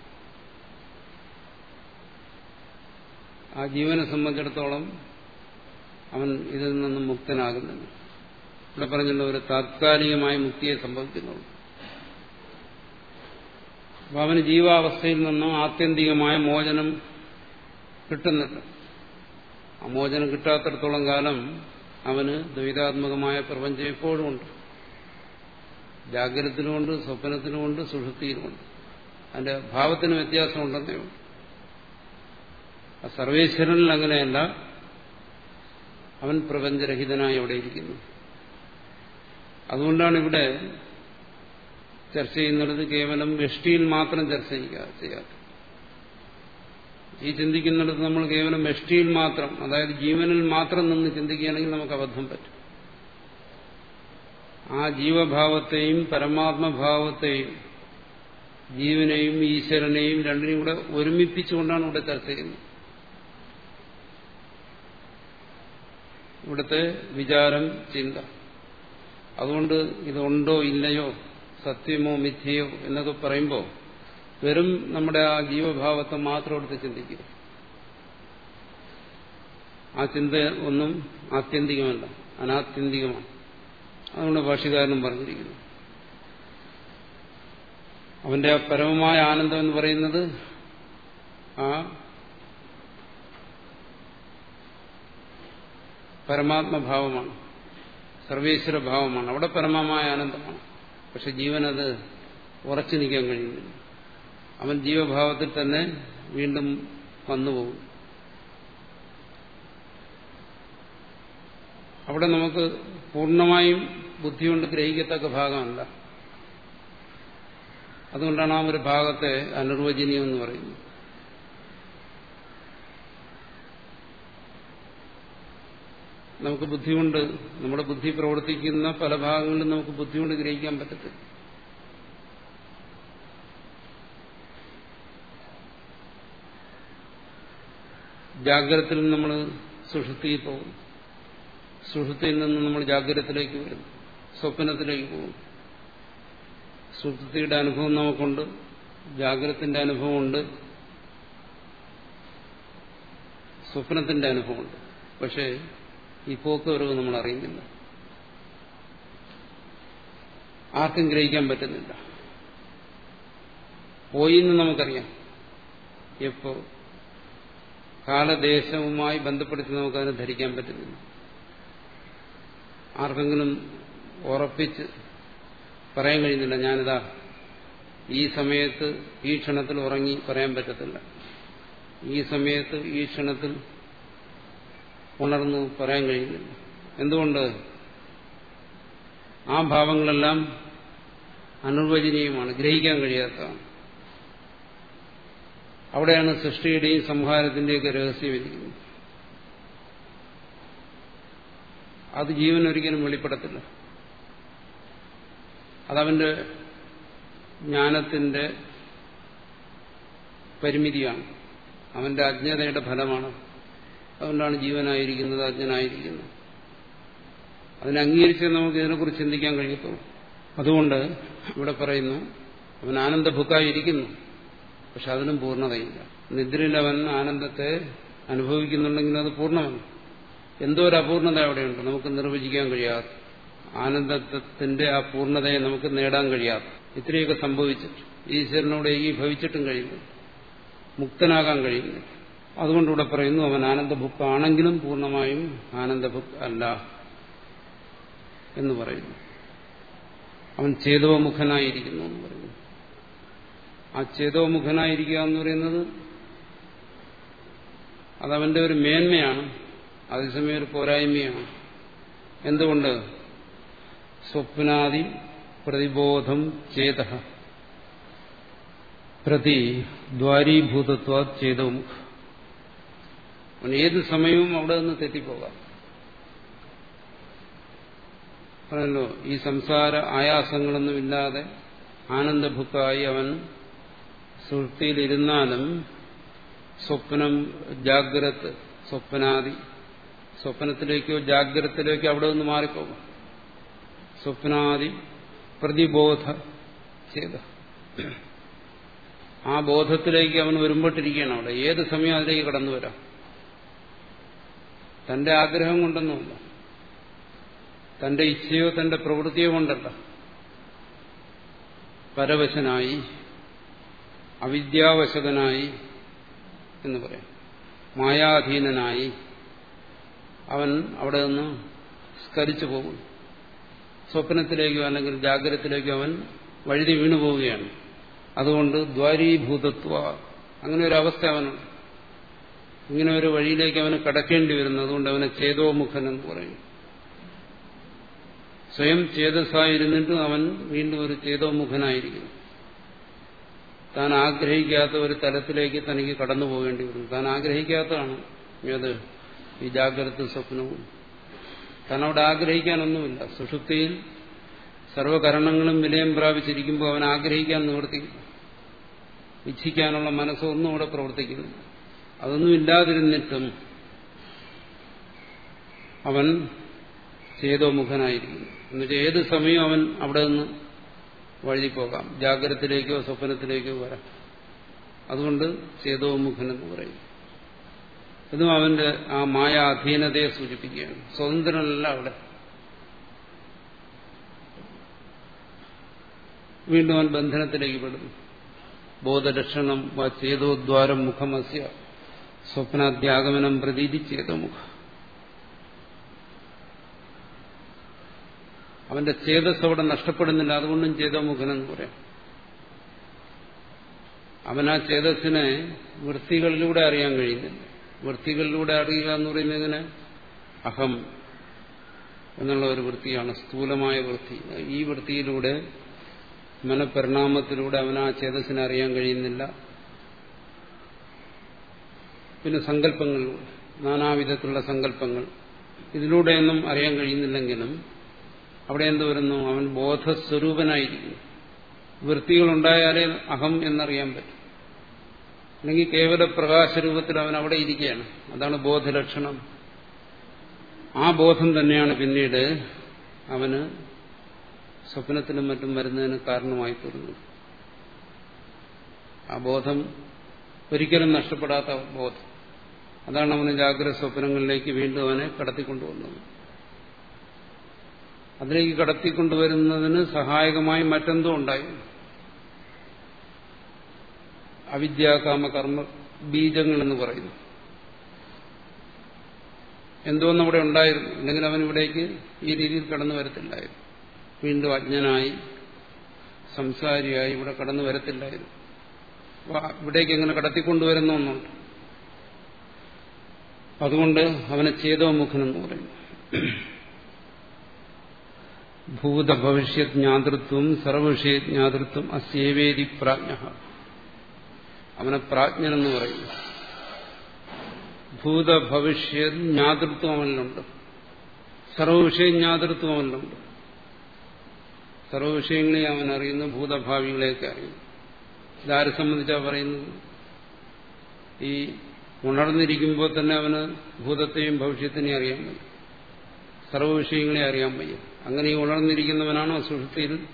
ആ ജീവനെ സംബന്ധിച്ചിടത്തോളം അവൻ ഇതിൽ നിന്നും മുക്തനാകുന്നില്ല. ഇവിടെ പറഞ്ഞുള്ള ഒരു താത്കാലികമായ മുക്തിയെ സംഭവിക്കുന്നുള്ളൂ അപ്പൊ അവന് ജീവാവസ്ഥയിൽ നിന്നും ആത്യന്തികമായ മോചനം കിട്ടുന്നില്ല ആ മോചനം കിട്ടാത്തടത്തോളം കാലം അവന് ദ്വൈതാത്മകമായ പ്രപഞ്ചം എപ്പോഴും ഉണ്ട്. ജാഗ്രതത്തിനുമുണ്ട് സ്വപ്നത്തിനുമുണ്ട് സുഷുപ്തിയിലുമുണ്ട്. അതിന്റെ ഭാവത്തിന് വ്യത്യാസമുണ്ടെന്നേ ഉള്ളൂ. സർവേശ്വരനിൽ അങ്ങനെയല്ല. അവൻ പ്രപഞ്ചരഹിതനായി അവിടെ ഇരിക്കുന്നു. അതുകൊണ്ടാണ് ഇവിടെ ചർച്ച ചെയ്യുന്നത് കേവലം വ്യഷ്ടിയിൽ മാത്രം ചർച്ച ചെയ്യാത്ത. ഈ ചിന്തിക്കുന്നിടത്ത് നമ്മൾ കേവലം വ്യഷ്ടിയിൽ മാത്രം അതായത് ജീവനിൽ മാത്രം നിന്ന് ചിന്തിക്കുകയാണെങ്കിൽ നമുക്ക് അബദ്ധം പറ്റും. ആ ജീവഭാവത്തെയും പരമാത്മഭാവത്തെയും ജീവനെയും ഈശ്വരനെയും രണ്ടിനെയും കൂടെ ഒരുമിപ്പിച്ചുകൊണ്ടാണ് ഇവിടെ ചർച്ച ചെയ്യുന്നത്. ഇവിടുത്തെ വിചാരം ചിന്ത. അതുകൊണ്ട് ഇതുണ്ടോ ഇല്ലയോ സത്യമോ മിഥ്യയോ എന്നൊക്കെ പറയുമ്പോൾ വെറും നമ്മുടെ ആ ജീവഭാവത്തെ മാത്രം എടുത്ത് ചിന്തിക്കുക. ആ ചിന്ത ഒന്നും ആത്യന്തികമല്ല അനാത്യന്തികമാണ്. അതുകൊണ്ട് ഭാഷകാരനും പറഞ്ഞിരിക്കുന്നു. അവന്റെ ആ പരമമായ ആനന്ദം എന്ന് പറയുന്നത് ആ പരമാത്മഭാവമാണ്. സർവേശ്വര ഭാവമാണ് അവിടെ പരമമായ ആനന്ദമാണ്. പക്ഷെ ജീവനത് ഉറച്ചു നിൽക്കാൻ കഴിയുന്നില്ല. അവൻ ജീവഭാവത്തിൽ തന്നെ വീണ്ടും വന്നുപോകും. അവിടെ നമുക്ക് പൂർണമായും ബുദ്ധി കൊണ്ട് ഗ്രഹിക്കത്തക്ക ഭാഗമല്ല. അതുകൊണ്ടാണ് ആ ഒരു ഭാഗത്തെ അനിർവചനീയം എന്ന് പറയുന്നത്. നമുക്ക് ബുദ്ധിയുണ്ട്. നമ്മുടെ ബുദ്ധി പ്രവർത്തിക്കുന്ന പല ഭാഗങ്ങളിലും നമുക്ക് ബുദ്ധിയുണ്ട് ഗ്രഹിക്കാൻ പറ്റത്തില്ല. ജാഗ്രതത്തിൽ നമ്മൾ സുഷുതിയിൽ പോകും സുഷുതിയിൽ നിന്ന് നമ്മൾ ജാഗ്രതത്തിലേക്ക് വരും സ്വപ്നത്തിലേക്ക് പോകും സുഷുതിയുടെ അനുഭവം നമുക്കുണ്ട്. ജാഗ്രതത്തിന്റെ അനുഭവമുണ്ട്. സ്വപ്നത്തിന്റെ അനുഭവമുണ്ട്. പക്ഷേ ഈ പോക്ക് വരവ് നമ്മൾ അറിയുന്നില്ല. ആർക്കും ഗ്രഹിക്കാൻ പറ്റുന്നില്ല. പോയി എന്ന് നമുക്കറിയാം. എപ്പോ കാലദേശവുമായി ബന്ധപ്പെടുത്തി നമുക്കതിനെ ധരിക്കാൻ പറ്റുന്നില്ല. ആർക്കെങ്കിലും ഉറപ്പിച്ച് പറയാൻ കഴിയുന്നില്ല ഞാനിതാ ഈ സമയത്ത് ഈ ക്ഷണത്തിൽ ഉറങ്ങി പറയാൻ പറ്റത്തില്ല. ഈ സമയത്ത് ഈ ക്ഷണത്തിൽ ഉണർന്നു പറയാൻ കഴിയുന്നില്ല എന്തുകൊണ്ട്? ആ ഭാവങ്ങളെല്ലാം അനുവചനീയമാണ് ഗ്രഹിക്കാൻ കഴിയാത്തതാണ്. അവിടെയാണ് സൃഷ്ടിയുടെയും സംഹാരത്തിന്റെയൊക്കെ രഹസ്യം ഇരിക്കുന്നത്. അത് ജീവൻ ഒരിക്കലും വെളിപ്പെടത്തില്ല. അതവന്റെ ജ്ഞാനത്തിന്റെ പരിമിതിയാണ്. അവന്റെ അജ്ഞതയുടെ ഫലമാണ്. അതുകൊണ്ടാണ് ജീവനായിരിക്കുന്നത് അജ്ഞനായിരിക്കുന്നത്. അതിനെ അംഗീകരിച്ച് നമുക്ക് ഇതിനെക്കുറിച്ച് ചിന്തിക്കാൻ കഴിയത്തുള്ളൂ. അതുകൊണ്ട് ഇവിടെ പറയുന്നു അവൻ ആനന്ദഭുക്കായിരിക്കുന്നു പക്ഷെ അതിനും പൂർണതയില്ല. നിദ്രയിൽ അവൻ ആനന്ദത്തെ അനുഭവിക്കുന്നുണ്ടെങ്കിൽ അത് പൂർണമല്ല. എന്തോ ഒരു അപൂർണത അവിടെയുണ്ട്. നമുക്ക് നിർവചിക്കാൻ കഴിയാത്ത ആനന്ദത്തിന്റെ ആ പൂർണതയെ നമുക്ക് നേടാൻ കഴിയാത്ത. ഇത്രയൊക്കെ സംഭവിച്ചിട്ട് ഈശ്വരനോട് ഭവിച്ചിട്ടും കഴിയുന്നു മുക്തനാകാൻ കഴിയുന്നു അതുകൊണ്ടിവിടെ പറയുന്നു അവൻ ആനന്ദഭുക്കാണെങ്കിലും പൂർണമായും ആനന്ദഭുക്ക് അല്ല എന്ന് പറയുന്നു. അവൻ ചേതോമുഖനായിരിക്കുന്നു എന്ന് പറയുന്നു. ആ ചേതോമുഖനായിരിക്കുക എന്ന് പറയുന്നത് അതവന്റെ ഒരു മേന്മയാണ് അതേസമയം ഒരു പോരായ്മയാണ്. എന്തുകൊണ്ട്? സ്വപ്നാദി പ്രതിബോധം ചേത. പ്രതി ദ്വാരീഭൂതത്വ ചേതോമുഖ അവൻ ഏത് സമയവും അവിടെ നിന്ന് തെറ്റിപ്പോകാം. പറഞ്ഞല്ലോ ഈ സംസാര ആയാസങ്ങളൊന്നുമില്ലാതെ ആനന്ദഭുക്കായി അവൻ സുഹൃത്തിയിലിരുന്നാലും സ്വപ്നം ജാഗ്രത് സ്വപ്നാദി. സ്വപ്നത്തിലേക്കോ ജാഗ്രതത്തിലേക്കോ അവിടെ നിന്ന് മാറിപ്പോകും. സ്വപ്നാദി പ്രതിബോധ ചെയ്ത. ആ ബോധത്തിലേക്ക് അവൻ വരുമ്പോട്ടിരിക്കുകയാണ് അവിടെ. ഏത് സമയം അതിലേക്ക് കടന്നു വരാം തന്റെ ആഗ്രഹം കൊണ്ടൊന്നുമില്ല. തന്റെ ഇച്ഛയോ തന്റെ പ്രവൃത്തിയോ കൊണ്ടല്ല. പരവശനായി അവിദ്യാവശകനായി എന്ന് പറയാം. മായാധീനനായി അവൻ അവിടെ നിന്ന് സ്കരിച്ചു പോകും സ്വപ്നത്തിലേക്കോ അല്ലെങ്കിൽ ജാഗ്രതത്തിലേക്കോ അവൻ വഴുതി വീണു പോവുകയാണ്. അതുകൊണ്ട് ദ്വാരീഭൂതത്വ അങ്ങനെ ഒരു അവസ്ഥ അവനുണ്ട്. ഇങ്ങനെ ഒരു വഴിയിലേക്ക് അവന് കടക്കേണ്ടി വരുന്നു. അതുകൊണ്ട് അവനെ ചേതോമുഖൻ എന്ന് പറയും. സ്വയം ചേതസ്സായിരുന്നിട്ടും അവൻ വീണ്ടും ഒരു ചേതോമുഖനായിരിക്കുന്നു. താൻ ആഗ്രഹിക്കാത്ത ഒരു തലത്തിലേക്ക് തനിക്ക് കടന്നു പോകേണ്ടി വരും താൻ ആഗ്രഹിക്കാത്തതാണ്. ഏത് ഈ ജാഗ്രത സ്വപ്നവും. താൻ അവിടെ ആഗ്രഹിക്കാനൊന്നുമില്ല. സുഷുപ്തിയിൽ സർവകരണങ്ങളും വിലയം പ്രാപിച്ചിരിക്കുമ്പോൾ അവൻ ആഗ്രഹിക്കാൻ നിവർത്തിക്കും ഇച്ഛിക്കാനുള്ള മനസ്സൊന്നും അവിടെ പ്രവർത്തിക്കുന്നില്ല. അതൊന്നും ഇല്ലാതിരുന്നിട്ടും അവൻ ചേതോമുഖനായിരിക്കുന്നു എന്നുവെച്ചാൽ ഏത് സമയം അവൻ അവിടെ നിന്ന് വഴുതിപ്പോകാം ജാഗ്രതത്തിലേക്കോ സ്വപ്നത്തിലേക്കോ വരാം. അതുകൊണ്ട് ചേതോമുഖൻ എന്ന് പറയും. ഇതും അവന്റെ ആ മായ അധീനതയെ സൂചിപ്പിക്കുകയാണ്. സ്വതന്ത്രനല്ല അവിടെ. വീണ്ടും അവൻ ബന്ധനത്തിലേക്ക് പെടുന്നു ബോധലക്ഷണം ചേതോദ്വാരം മുഖമസ്യ. സ്വപ്നാദ്യാഗമനം പ്രതീതി ചേതമുഖ അവന്റെ ചേതസ് അവിടെ നഷ്ടപ്പെടുന്നില്ല. അതുകൊണ്ടും ചേതമുഖനെന്ന് പറയാം. അവൻ ആ ചേതസ്സിനെ വൃത്തികളിലൂടെ അറിയാൻ കഴിയുന്നില്ല. വൃത്തികളിലൂടെ അറിയുക എന്ന് പറയുന്നതിന് അഹം എന്നുള്ള ഒരു വൃത്തിയാണ്. സ്ഥൂലമായ വൃത്തി. ഈ വൃത്തിയിലൂടെ മനപരിണാമത്തിലൂടെ അവൻ ആ ചേതസ്സിനെ അറിയാൻ കഴിയുന്നില്ല. പിന്നെ സങ്കല്പങ്ങളിലൂടെ നാനാവിധത്തിലുള്ള സങ്കല്പങ്ങൾ. ഇതിലൂടെയൊന്നും അറിയാൻ കഴിയുന്നില്ലെങ്കിലും അവിടെ എന്ത് വരുന്നു? അവൻ ബോധസ്വരൂപനായിരിക്കുന്നു. വൃത്തികളുണ്ടായാലേ അഹം എന്നറിയാൻ പറ്റും. അല്ലെങ്കിൽ കേവല പ്രകാശരൂപത്തിൽ അവൻ അവിടെ ഇരിക്കുകയാണ്. അതാണ് ബോധലക്ഷണം. ആ ബോധം തന്നെയാണ് പിന്നീട് അവന് സ്വപ്നത്തിനും മറ്റും വരുന്നതിന് കാരണമായി തീർന്നത്. ആ ബോധം ഒരിക്കലും നഷ്ടപ്പെടാത്ത ബോധം. അതാണ് അവന് ജാഗ്രത സ്വപ്നങ്ങളിലേക്ക് വീണ്ടും അവനെ കടത്തിക്കൊണ്ടുവന്നത്. അതിലേക്ക് കടത്തിക്കൊണ്ടുവരുന്നതിന് സഹായകമായി മറ്റെന്തോ ഉണ്ടായി. അവിദ്യാകാമ കർമ്മ ബീജങ്ങൾ എന്ന് പറയുന്നു. എന്തോന്ന് അവിടെ ഉണ്ടായിരുന്നു. അല്ലെങ്കിൽ അവൻ ഇവിടേക്ക് ഈ രീതിയിൽ കടന്നു വരത്തില്ലായിരുന്നു. വീണ്ടും അജ്ഞനായി സംസാരിയായി ഇവിടെ കടന്നു വരത്തില്ലായിരുന്നു. ഇവിടേക്ക് എങ്ങനെ കടത്തിക്കൊണ്ടുവരുന്ന ഒന്നുണ്ട് അതുകൊണ്ട് അവനെ ചേതോമുഖനെന്ന് പറയുന്നു ഭൂതഭവിഷ്യത് ജ്ഞാതൃത്വം സർവവിഷയ ജ്ഞാതൃത്വം അസ്യേവേദി പ്രാജ്ഞ. അവനെ പ്രാജ്ഞനെന്ന് പറയുന്നു ഭവിഷ്യ ജ്ഞാതൃത്വം അവനിലുണ്ട്. സർവവിഷയ ജ്ഞാതൃത്വം അവനിലുണ്ട്. സർവവിഷയങ്ങളെ അവൻ അറിയുന്നു ഭൂതഭാവികളെയൊക്കെ അറിയുന്നു. ഇതാരെ സംബന്ധിച്ചാണ് പറയുന്നത്? ഈ ഉണർന്നിരിക്കുമ്പോൾ തന്നെ അവന് ഭൂതത്തെയും ഭവിഷ്യത്തിനെയും അറിയാൻ വയ്യ. സർവവിഷയങ്ങളെ അറിയാൻ വയ്യ. അങ്ങനെ ഈ ഉണർന്നിരിക്കുന്നവനാണോ സുഷുതിയിൽ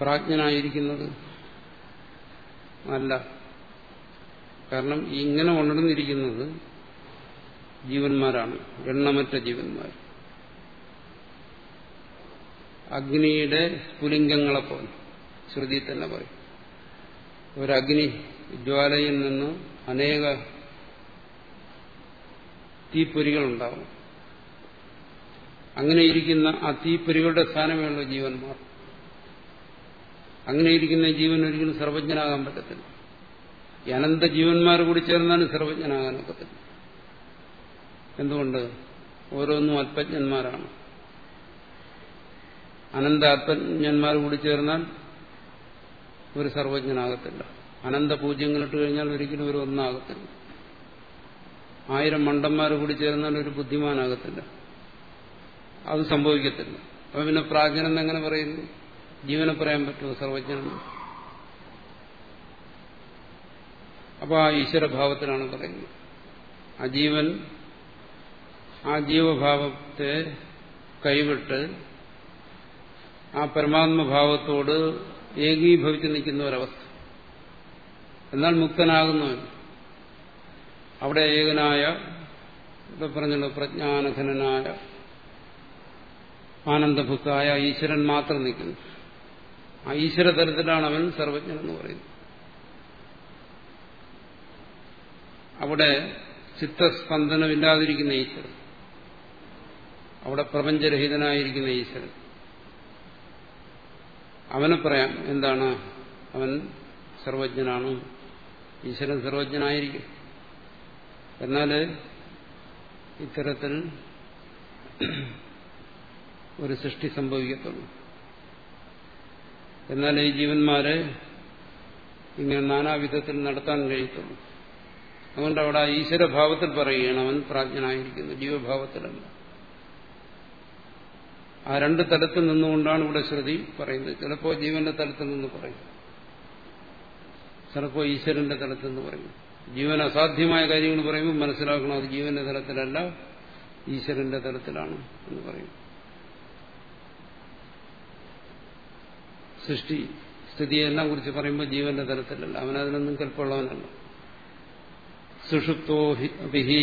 പ്രാജ്ഞനായിരിക്കുന്നത്? അല്ല. കാരണം ഇങ്ങനെ ഉണർന്നിരിക്കുന്നത് ജീവന്മാരാണ്. എണ്ണമറ്റ ജീവന്മാർ. അഗ്നിയുടെ സ്ഫുലിംഗങ്ങളെപ്പോലെ ശ്രുതി തന്നെ പറയും. ഒരഗ്നി ജ്വാലയിൽ നിന്ന് അനേക തീപ്പൊരികളുണ്ടാവും. അങ്ങനെ ഇരിക്കുന്ന ആ തീപ്പൊരികളുടെ സ്ഥാനമേയുള്ള ജീവന്മാർ. അങ്ങനെ ഇരിക്കുന്ന ജീവൻ ഒരിക്കലും സർവജ്ഞനാകാൻ പറ്റത്തില്ല. അനന്ത ജീവന്മാർ കൂടി ചേർന്നാണ് സർവജ്ഞനാകാൻ ഒക്കത്തില്ല. എന്തുകൊണ്ട്? ഓരോന്നും അല്പജ്ഞന്മാരാണ്. അനന്ത ആത്മജ്ഞന്മാർ കൂടി ചേർന്നാൽ ഒരു സർവജ്ഞനാകത്തില്ല. അനന്ത പൂജ്യങ്ങളിട്ട് കഴിഞ്ഞാൽ ഒരിക്കലും ഒരു ഒന്നാകത്തില്ല. ആയിരം മണ്ടന്മാർ കൂടി ചേർന്നാൽ ഒരു ബുദ്ധിമാനാകത്തില്ല. അത് സംഭവിക്കത്തില്ല. അപ്പൊ പിന്നെ പ്രാജ്ഞനെന്ന് എങ്ങനെ പറയുന്നു ജീവനെ പറയാൻ പറ്റുമോ? സർവജ്ഞനെന്ന്. അപ്പൊ ആ ഈശ്വരഭാവത്തിലാണ് പറയുന്നത്. ആ ജീവൻ ആ ജീവഭാവത്തെ കൈവിട്ട് ആ പരമാത്മഭാവത്തോട് ഏകീഭവിച്ച് നിൽക്കുന്ന ഒരവസ്ഥ. എന്നാൽ മുക്തനാകുന്നവൻ അവിടെ ഏകനായ ഇവിടെ പറഞ്ഞല്ലോ പ്രജ്ഞാനഘനായ ആനന്ദഭുക്കായ ഈശ്വരൻ മാത്രം നിൽക്കുന്നു. ആ ഈശ്വര തലത്തിലാണ് അവൻ സർവജ്ഞൻ എന്ന് പറയുന്നത്. അവിടെ ചിത്തസ്പന്ദനമില്ലാതിരിക്കുന്ന ഈശ്വരൻ. അവിടെ പ്രപഞ്ചരഹിതനായിരിക്കുന്ന ഈശ്വരൻ. അവനെ പറയാം എന്താണ്? അവൻ സർവജ്ഞനാണ്. ഈശ്വരൻ സർവജ്ഞനായിരിക്കും. എന്നാൽ ഇത്തരത്തിൽ ഒരു സൃഷ്ടി സംഭവിക്കത്തുള്ളൂ. എന്നാൽ ഈ ജീവന്മാരെ ഇങ്ങനെ നാനാവിധത്തിൽ നടത്താൻ കഴിയത്തുള്ളൂ. അതുകൊണ്ട് അവിടെ ഈശ്വരഭാവത്തിൽ പറയുകയാണ് അവൻ പ്രാജ്ഞനായിരിക്കുന്നു ജീവഭാവത്തിലല്ല. ആ രണ്ട് തലത്തിൽ നിന്നുകൊണ്ടാണ് ഇവിടെ ശ്രുതി പറയുന്നത്. ചിലപ്പോൾ ജീവന്റെ തലത്തിൽ നിന്ന് പറയും. ചിലപ്പോൾ ഈശ്വരന്റെ തലത്തിൽ നിന്ന് പറയും. ജീവൻ അസാധ്യമായ കാര്യങ്ങൾ പറയുമ്പോൾ മനസ്സിലാക്കണം അത് ജീവന്റെ തലത്തിലല്ല ഈശ്വരന്റെ തലത്തിലാണ് എന്ന് പറയും. സൃഷ്ടി സ്ഥിതിയെല്ലാം കുറിച്ച് പറയുമ്പോൾ ജീവന്റെ തലത്തിലല്ല. അവനതിനൊന്നും കൽപ്പുള്ളവനല്ല. സുഷുപ്തോ അഭിഹി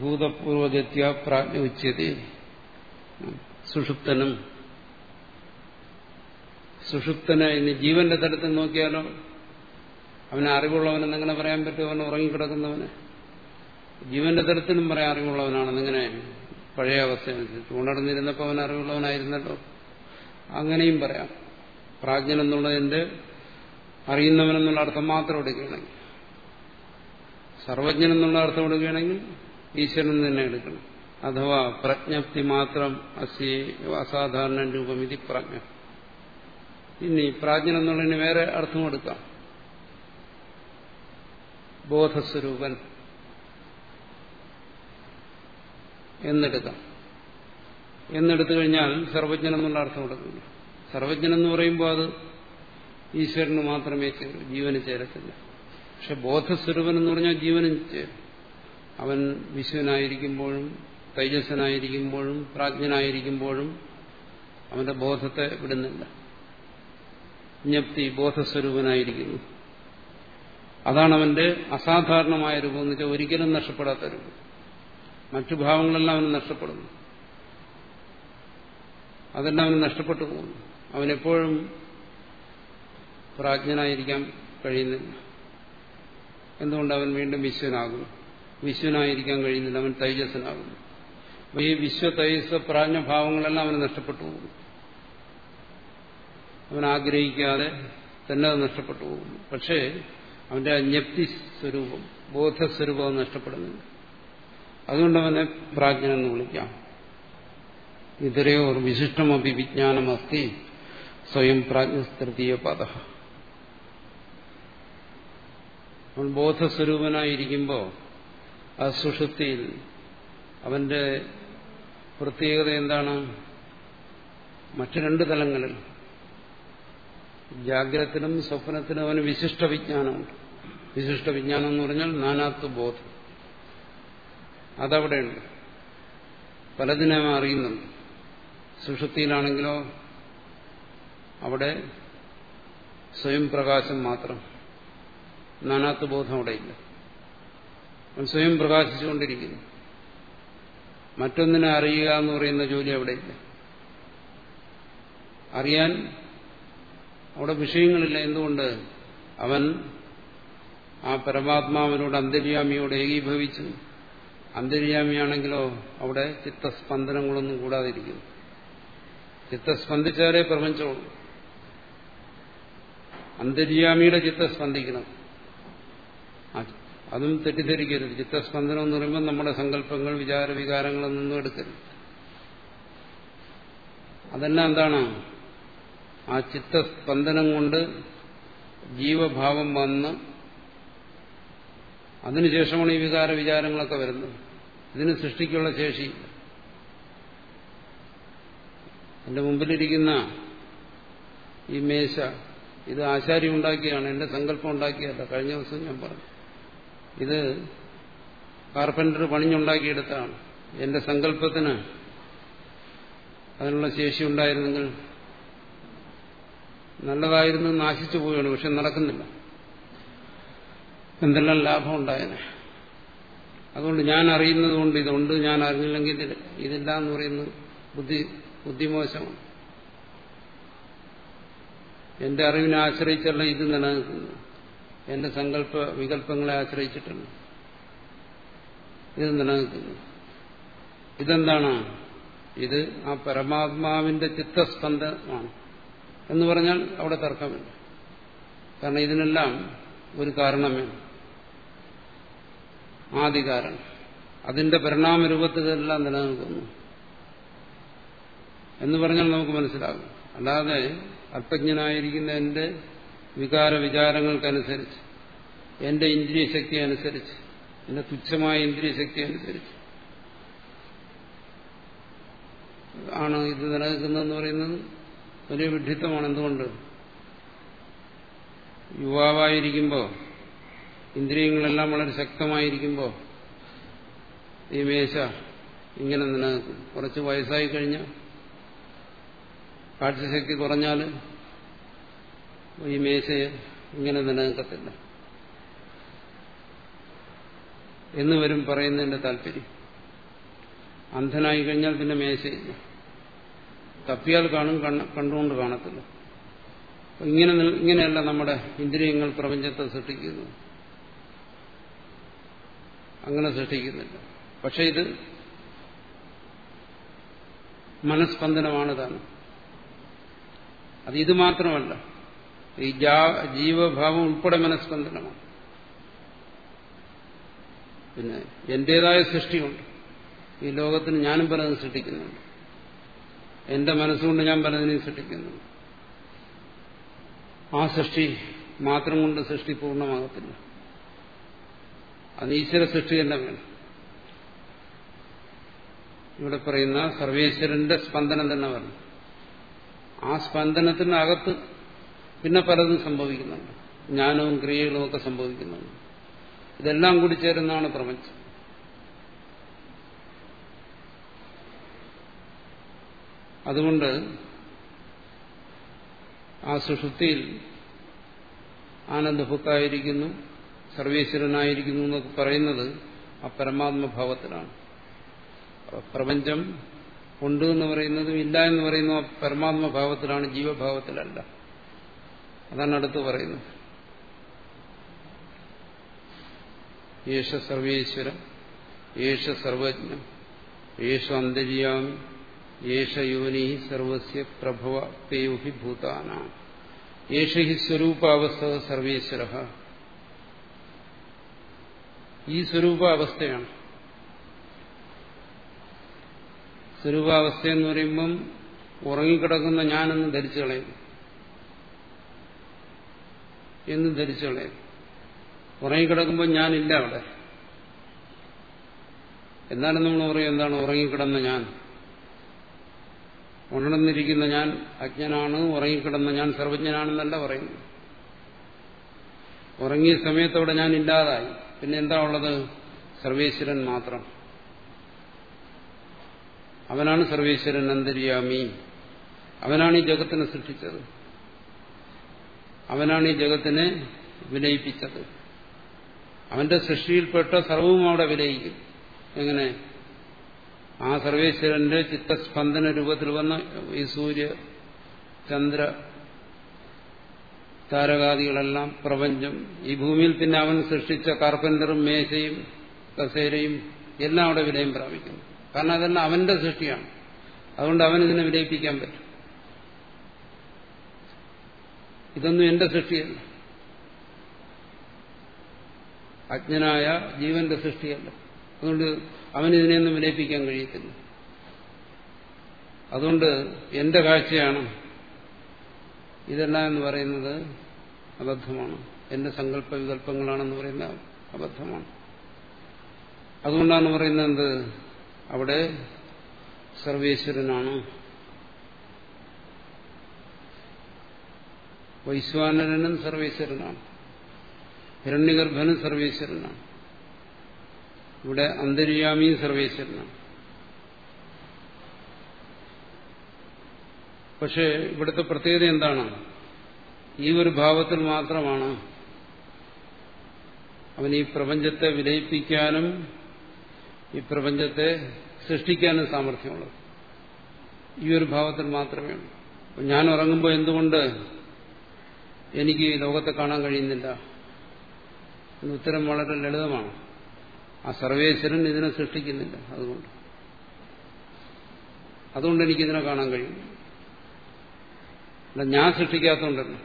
ഭൂതപൂർവജത്യ പ്രാജ്ഞ ഉച്ചതി സുഷുപ്തനും സുഷുപ്തനെ ഇനി ജീവന്റെ തലത്തിൽ നോക്കിയാലോ അവനെ അറിവുള്ളവനെന്ന് എങ്ങനെ പറയാൻ പറ്റും? അവൻ ഉറങ്ങിക്കിടക്കുന്നവന്. ജീവന്റെ തരത്തിലും പറയാൻ അറിവുള്ളവനാണെന്നിങ്ങനെ പഴയ അവസ്ഥയനുസരിച്ച് ഉണർന്നിരുന്നപ്പോൾ അവൻ അറിവുള്ളവനായിരുന്നല്ലോ. അങ്ങനെയും പറയാം. പ്രാജ്ഞൻ എന്നുള്ളതിന്റെ അറിയുന്നവനെന്നുള്ള അർത്ഥം മാത്രം എടുക്കുകയാണെങ്കിൽ സർവജ്ഞൻ എന്നുള്ള അർത്ഥം എടുക്കുകയാണെങ്കിൽ ഈശ്വരൻ തന്നെ എടുക്കണം. അഥവാ പ്രജ്ഞപ്തി മാത്രം അസി അസാധാരണ രൂപം. ഇത് പ്രജ്ഞ ഇനി പ്രാജ്ഞൻ എന്നുള്ളതിന് വേറെ അർത്ഥം എടുക്കാം. ബോധസ്വരൂപൻ എന്നെടുക്കാം. എന്നെടുത്തു കഴിഞ്ഞാൽ സർവജ്ഞൻ എന്നുള്ള അർത്ഥം കൊടുക്കുന്നു സർവജ്ഞൻ എന്ന് പറയുമ്പോൾ അത് ഈശ്വരന് മാത്രമേ ചേരൂ ജീവന് ചേരത്തില്ല. പക്ഷെ ബോധസ്വരൂപൻ എന്ന് പറഞ്ഞാൽ ജീവനും ചേരും. അവൻ വിശ്വനായിരിക്കുമ്പോഴും തൈജസ്സനായിരിക്കുമ്പോഴും പ്രാജ്ഞനായിരിക്കുമ്പോഴും അവന്റെ ബോധത്തെ വിടുന്നില്ല. ജ്ഞപ്തി ബോധസ്വരൂപനായിരിക്കുന്നു. അതാണ് അവന്റെ അസാധാരണമായ രൂപം എന്ന് വെച്ചാൽ ഒരിക്കലും നഷ്ടപ്പെടാത്ത രൂപം. മറ്റു ഭാവങ്ങളെല്ലാം അവന് നഷ്ടപ്പെടുന്നു. അതെല്ലാം അവന് നഷ്ടപ്പെട്ടു പോകുന്നു. അവനെപ്പോഴും പ്രാജ്ഞനായിരിക്കാൻ കഴിയുന്നില്ല. എന്തുകൊണ്ട് അവൻ വീണ്ടും വിശ്വനാകുന്നു? വിശ്വനായിരിക്കാൻ കഴിയുന്നില്ല. അവൻ തൈജസ്സനാകുന്നു. അപ്പൊ ഈ വിശ്വ തൈജസ് പ്രാജ്ഞഭാവങ്ങളെല്ലാം അവന് നഷ്ടപ്പെട്ടു പോകുന്നു. അവൻ ആഗ്രഹിക്കാതെ തന്നെ അത് നഷ്ടപ്പെട്ടു പോകുന്നു. പക്ഷേ അവന്റെ അജ്ഞപ്തി സ്വരൂപം ബോധസ്വരൂപം നഷ്ടപ്പെടുന്നുണ്ട്. അതുകൊണ്ട് അവനെ പ്രാജ്ഞനെന്ന് വിളിക്കാം. ഇതരയോർ വിശിഷ്ടമപി വിജ്ഞാനമസ്തി സ്വയം പ്രാജ്ഞസ്തൃതീയ പദ. അവൻ ബോധസ്വരൂപനായിരിക്കുമ്പോൾ ആ സുഷുപ്തിയിൽ അവന്റെ പ്രത്യേകത എന്താണ്? മറ്റു രണ്ട് തലങ്ങളിൽ ജാഗ്രത്തിനും സ്വപ്നത്തിലും അവന് വിശിഷ്ട വിജ്ഞാനമുണ്ട്. വിശിഷ്ട വിജ്ഞാനം എന്ന് പറഞ്ഞാൽ നാനാത്വ ബോധം. അതവിടെയുണ്ട്. പലതിനെ അറിയുന്നുണ്ട്. സുഷുപ്തിയിലാണെങ്കിലോ അവിടെ സ്വയം പ്രകാശം മാത്രം. നാനാത്വ ബോധം അവിടെയില്ല. അവൻ സ്വയം പ്രകാശിച്ചുകൊണ്ടിരിക്കുന്നു. മറ്റൊന്നിനെ അറിയുക എന്ന് പറയുന്ന ജോലി അവിടെയില്ല. അറിയാൻ അവിടെ വിഷയങ്ങളില്ല. എന്തുകൊണ്ട്? അവൻ ആ പരമാത്മാവിനോട് അന്തര്യാമിയോട് ഏകീഭവിച്ചു. അന്തര്യാമിയാണെങ്കിലോ അവിടെ ചിത്തസ്പന്ദനങ്ങളൊന്നും കൂടാതിരിക്കുന്നു. ചിത്തസ്പന്ദിച്ചാലേ പ്രപഞ്ചമുള്ളൂ. അന്തര്യാമിയുടെ ചിത്തം സ്പന്ദിക്കണം അതും തെറ്റിദ്ധരിക്കരുത്. ചിത്തസ്പന്ദനം എന്ന് പറയുമ്പോൾ നമ്മുടെ സങ്കല്പങ്ങൾ വിചാര വികാരങ്ങളൊന്നും എടുക്കരുത്. അതെല്ലാം എന്താണ്? ആ ചിത്തസ്പന്ദനം കൊണ്ട് ജീവഭാവം വന്ന് അതിനുശേഷമാണ് ഈ വികാര വിചാരങ്ങളൊക്കെ വരുന്നത്. ഇതിന് സൃഷ്ടിക്കുള്ള ശേഷി. എന്റെ മുമ്പിലിരിക്കുന്ന ഈ മേശ ഇത് ആശാരി ഉണ്ടാക്കിയാണ്. എന്റെ സങ്കല്പം ഉണ്ടാക്കിയല്ല കഴിഞ്ഞ ദിവസം ഞാൻ പറഞ്ഞു. ഇത് കാർപ്പന്റർ പണിഞ്ഞുണ്ടാക്കിയെടുത്താണ് എന്റെ സങ്കല്പത്തിന് അതിനുള്ള ശേഷി ഉണ്ടായിരുന്നെങ്കിൽ നല്ലതായിരുന്നു നാശിച്ചു പോവുകയാണ്. പക്ഷെ നടക്കുന്നില്ല. എന്തെല്ലാം ലാഭം ഉണ്ടായതിനെ അതുകൊണ്ട് ഞാൻ അറിയുന്നത് കൊണ്ട് ഇതുണ്ട് ഞാൻ അറിഞ്ഞില്ലെങ്കിൽ ഇതില്ല എന്ന് പറയുന്നത് ബുദ്ധി ബുദ്ധിമോശമാണ്. എന്റെ അറിവിനെ ആശ്രയിച്ചല്ല ഇത് നിലനിൽക്കുന്നു എന്റെ സങ്കല്പ വികല്പങ്ങളെ ആശ്രയിച്ചിട്ടുണ്ട്. ഇത് നിലനിൽക്കുന്നു. ഇതെന്താണ്? ഇത് ആ പരമാത്മാവിന്റെ ചിത്തസ്പന്ദമാണ് എന്ന് പറഞ്ഞാൽ അവിടെ തർക്കമില്ല. കാരണം ഇതിനെല്ലാം ഒരു കാരണമേ പരിണാമ അതിന്റെ പരിണാമരൂപത്തിലെല്ലാം നിലനിൽക്കുന്നു. എന്ന് പറഞ്ഞാൽ നമുക്ക് മനസ്സിലാകും. അല്ലാതെ അല്പജ്ഞനായിരിക്കുന്ന എന്റെ വികാര വിചാരങ്ങൾക്കനുസരിച്ച് എന്റെ ഇന്ദ്രിയ ശക്തി അനുസരിച്ച് എന്റെ തുച്ഛമായ ഇന്ദ്രിയ ശക്തി അനുസരിച്ച് ആണ് ഇത് നിലനിൽക്കുന്നതെന്ന് പറയുന്നത് വലിയ വിഡ്ഢിത്തമാണ്. എന്തുകൊണ്ട്? യുവാവായിരിക്കുമ്പോൾ ഇന്ദ്രിയങ്ങളെല്ലാം വളരെ ശക്തമായിരിക്കുമ്പോൾ ഈ മേശ ഇങ്ങനെ നിലനിൽക്കും. കുറച്ച് വയസ്സായി കഴിഞ്ഞാൽ കാഴ്ചശക്തി കുറഞ്ഞാൽ ഈ മേശയെ ഇങ്ങനെ നിലനിൽക്കത്തില്ല. എന്ന് വരും പറയുന്നതിന്റെ താല്പര്യം. അന്ധനായി കഴിഞ്ഞാൽ പിന്നെ മേശയില്ല. തപ്പിയാൽ കാണും കണ്ടുകൊണ്ട് കാണത്തില്ല. ഇങ്ങനെ ഇങ്ങനെയല്ല നമ്മുടെ ഇന്ദ്രിയങ്ങൾ പ്രപഞ്ചത്തെ സൃഷ്ടിക്കുന്നു അങ്ങനെ സൃഷ്ടിക്കുന്നില്ല. പക്ഷെ ഇത് മനസ്പന്ദനമാണ് താൻ അത് ഇത് മാത്രമല്ല. ഈ ജീവഭാവം ഉൾപ്പെടെ മനസ്പന്ദനമാണ്. പിന്നെ എന്റേതായ സൃഷ്ടിയുണ്ട്. ഈ ലോകത്തിന് ഞാനും പലതും സൃഷ്ടിക്കുന്നുണ്ട്. എന്റെ മനസ്സുകൊണ്ട് ഞാൻ പലതിനെയും സൃഷ്ടിക്കുന്നുണ്ട് ആ സൃഷ്ടി മാത്രം കൊണ്ട് സൃഷ്ടി പൂർണമാകത്തില്ല. അത് ഈശ്വര സൃഷ്ടി തന്നെ വേണം. ഇവിടെ പറയുന്ന സർവേശ്വരന്റെ സ്പന്ദനം തന്നെ വരണം ആ സ്പന്ദനത്തിനകത്ത് പിന്നെ പലതും സംഭവിക്കുന്നുണ്ട്. ജ്ഞാനവും ക്രിയകളും ഒക്കെ സംഭവിക്കുന്നുണ്ട്. ഇതെല്ലാം കൂടി ചേരുന്നതാണ് പ്രപഞ്ചം. അതുകൊണ്ട് ആ സുഷുപ്തിയിൽ ആനന്ദഭുത്തായിരിക്കുന്നു സർവേശ്വരനായിരിക്കുന്നു എന്നൊക്കെ പറയുന്നത് ആ പരമാത്മഭാവത്തിലാണ് പ്രപഞ്ചം ഉണ്ട് എന്ന് പറയുന്നതും ഇല്ല എന്ന് പറയുന്ന പരമാത്മഭാവത്തിലാണ് ജീവഭാവത്തിലല്ല. അതാണ് അടുത്ത് പറയുന്നത്. യേശ സർവേശ്വര യേശ സർവജ്ഞ യേശ അന്തര്യാമി യേശ യോനി സർവസ്യ പ്രഭവ തേയോഹി ഭൂതാന. യേശ ഹി സ്വരൂപാവസ്ഥ സർവേശ്വര. ഈ സ്വരൂപാവസ്ഥയാണ്. സ്വരൂപാവസ്ഥ എന്ന് പറയുമ്പം ഉറങ്ങിക്കിടക്കുന്ന ഞാനെന്ന് ധരിച്ചു കളയും എന്ന് ധരിച്ചു കളയും ഉറങ്ങിക്കിടക്കുമ്പോൾ ഞാനില്ല അവിടെ. എന്നാലും നമ്മൾ പറയും എന്താണ് ഉറങ്ങിക്കിടന്ന ഞാൻ? ഉണർന്നിരിക്കുന്ന ഞാൻ അജ്ഞനാണ് ഉറങ്ങിക്കിടന്ന ഞാൻ സർവജ്ഞനാണെന്നല്ല പറയുന്നു ഉറങ്ങിയ സമയത്തവിടെ ഞാൻ ഇല്ലാതായി പിന്നെ എന്താ ഉള്ളത് സർവേശ്വരൻ മാത്രം. അവനാണ് സർവേശ്വരൻ അന്തര്യാമി. അവനാണ് ഈ ജഗത്തിനെ സൃഷ്ടിച്ചത്. അവനാണ് ഈ ജഗത്തിനെ വിലയിപ്പിച്ചത് അവന്റെ സൃഷ്ടിയിൽപ്പെട്ട സർവവും അവിടെ വിലയിക്കും എങ്ങനെ? ആ സർവേശ്വരന്റെ ചിത്തസ്പന്ദന രൂപത്തിൽ വന്ന ഈ സൂര്യ ചന്ദ്ര താരകാദികളെല്ലാം പ്രപഞ്ചം. ഈ ഭൂമിയിൽ പിന്നെ അവൻ സൃഷ്ടിച്ച കാർപ്പന്ററും മേശയും കസേരയും എല്ലാം അവിടെ വിലയം പ്രാപിക്കുന്നു. കാരണം അതെല്ലാം അവന്റെ സൃഷ്ടിയാണ്. അതുകൊണ്ട് അവൻ ഇതിനെ വിലയിപ്പിക്കാൻ പറ്റും. ഇതൊന്നും എന്റെ സൃഷ്ടിയല്ല. അജ്ഞനായ ജീവന്റെ സൃഷ്ടിയല്ല. അതുകൊണ്ട് അവൻ ഇതിനെയൊന്നും വിലയിപ്പിക്കാൻ കഴിയത്തില്ല. അതുകൊണ്ട് എന്റെ കാഴ്ചയാണ് ഇതെല്ലാം എന്ന് പറയുന്നത് അബദ്ധമാണ്. എന്റെ സങ്കല്പ വികല്പങ്ങളാണെന്ന് പറയുന്ന അബദ്ധമാണ്. അതുകൊണ്ടാണ് പറയുന്നത് എന്ത്? അവിടെ സർവേശ്വരനാണ്. വൈശ്വാനരനും സർവേശ്വരനാണ്. ഹിരണ്യഗർഭനും സർവേശ്വരനാണ്. ഇവിടെ അന്തര്യാമിയും സർവേശ്വരനാണ്. പക്ഷേ ഇവിടുത്തെ പ്രത്യേകത എന്താണ്? ഈ ഒരു ഭാവത്തിൽ മാത്രമാണ് അവൻ ഈ പ്രപഞ്ചത്തെ വിലയിപ്പിക്കാനും ഈ പ്രപഞ്ചത്തെ സൃഷ്ടിക്കാനും സാമർഥ്യമുള്ളത്. ഈ ഒരു ഭാവത്തിൽ മാത്രമേ ഉള്ളൂ. ഞാൻ ഉറങ്ങുമ്പോൾ എന്തുകൊണ്ട് എനിക്ക് ലോകത്തെ കാണാൻ കഴിയുന്നില്ല? എന്ന ഉത്തരം വളരെ ലളിതമാണ്. ആ സർവേശ്വരൻ ഇതിനെ സൃഷ്ടിക്കുന്നില്ല അതുകൊണ്ട്. അതുകൊണ്ട് എനിക്കിതിനെ കാണാൻ കഴിയും അല്ല ഞാൻ സൃഷ്ടിക്കാത്തതുകൊണ്ടല്ല.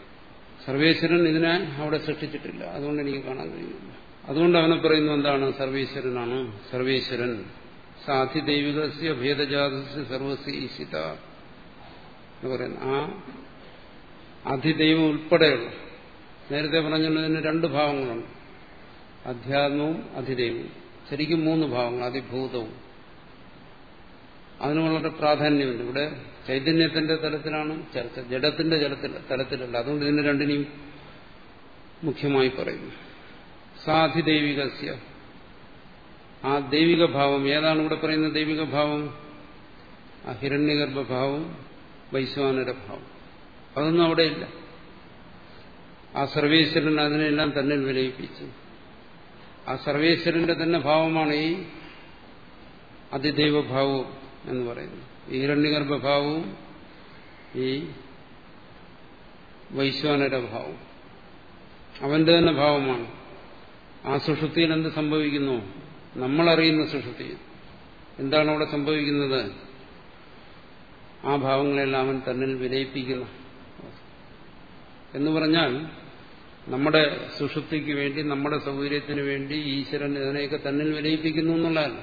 സർവേശ്വരൻ ഇതിനെ അവിടെ സൃഷ്ടിച്ചിട്ടില്ല. അതുകൊണ്ട് എനിക്ക് കാണാൻ കഴിയുന്നില്ല. അതുകൊണ്ട് അവനെ പറയുന്നു എന്താണ് സർവേശ്വരനാണ്? സർവേശ്വരൻ. സാധിദൈവികസ്യ ഭേദജാതസ്യ സർവസ്യ ഈശിത. എന്ന് പറയുന്നു. ആ അധിദൈവം ഉൾപ്പെടെയുള്ള നേരത്തെ പറഞ്ഞതിന് രണ്ട് ഭാവങ്ങളുണ്ട്. അധ്യാത്മവും അധിദൈവവും ശരിക്കും മൂന്ന് ഭാവങ്ങൾ. അതിഭൂതവും. അതിന് വളരെ പ്രാധാന്യമുണ്ട്. ഇവിടെ ചൈതന്യത്തിന്റെ തലത്തിലാണ് ചർച്ച ജഡത്തിന്റെ തലത്തിലല്ല. അതുകൊണ്ട് ഇതിന് രണ്ടിനെയും മുഖ്യമായി പറയുന്നു. സാധി ദൈവികസ്യ. ആ ദൈവിക ഭാവം ഏതാണ് ഇവിടെ പറയുന്ന ദൈവിക ഭാവം ആ ഹിരണ്യഗർഭഭാവം വൈശ്വാനര ഭാവം. അതൊന്നും അവിടെയില്ല ആ സർവേശ്വരൻ അതിനെല്ലാം തന്നെ വിലയിപ്പിച്ചു. ആ സർവേശ്വരന്റെ തന്നെ ഭാവമാണ് ഈ അതിദൈവഭാവം എന്ന് പറയുന്നത്. ഹിരണ്യഗർഭഭാവവും ഈ വൈശ്വാനര ഭാവം അവന്റെ തന്നെ ഭാവമാണ്. ആ സുഷുതിയിൽ എന്ത് സംഭവിക്കുന്നു? നമ്മളറിയുന്ന സുഷുതിയിൽ എന്താണ് അവിടെ സംഭവിക്കുന്നത്? ആ ഭാവങ്ങളെല്ലാം അവൻ തന്നിൽ വിലയിപ്പിക്കുന്നു. എന്ന് പറഞ്ഞാൽ നമ്മുടെ സുഷുപ്തിക്ക് വേണ്ടി നമ്മുടെ സൗകര്യത്തിന് വേണ്ടി ഈശ്വരൻ ഇതിനെയൊക്കെ തന്നിൽ വിലയിപ്പിക്കുന്നു എന്നുള്ളതല്ല.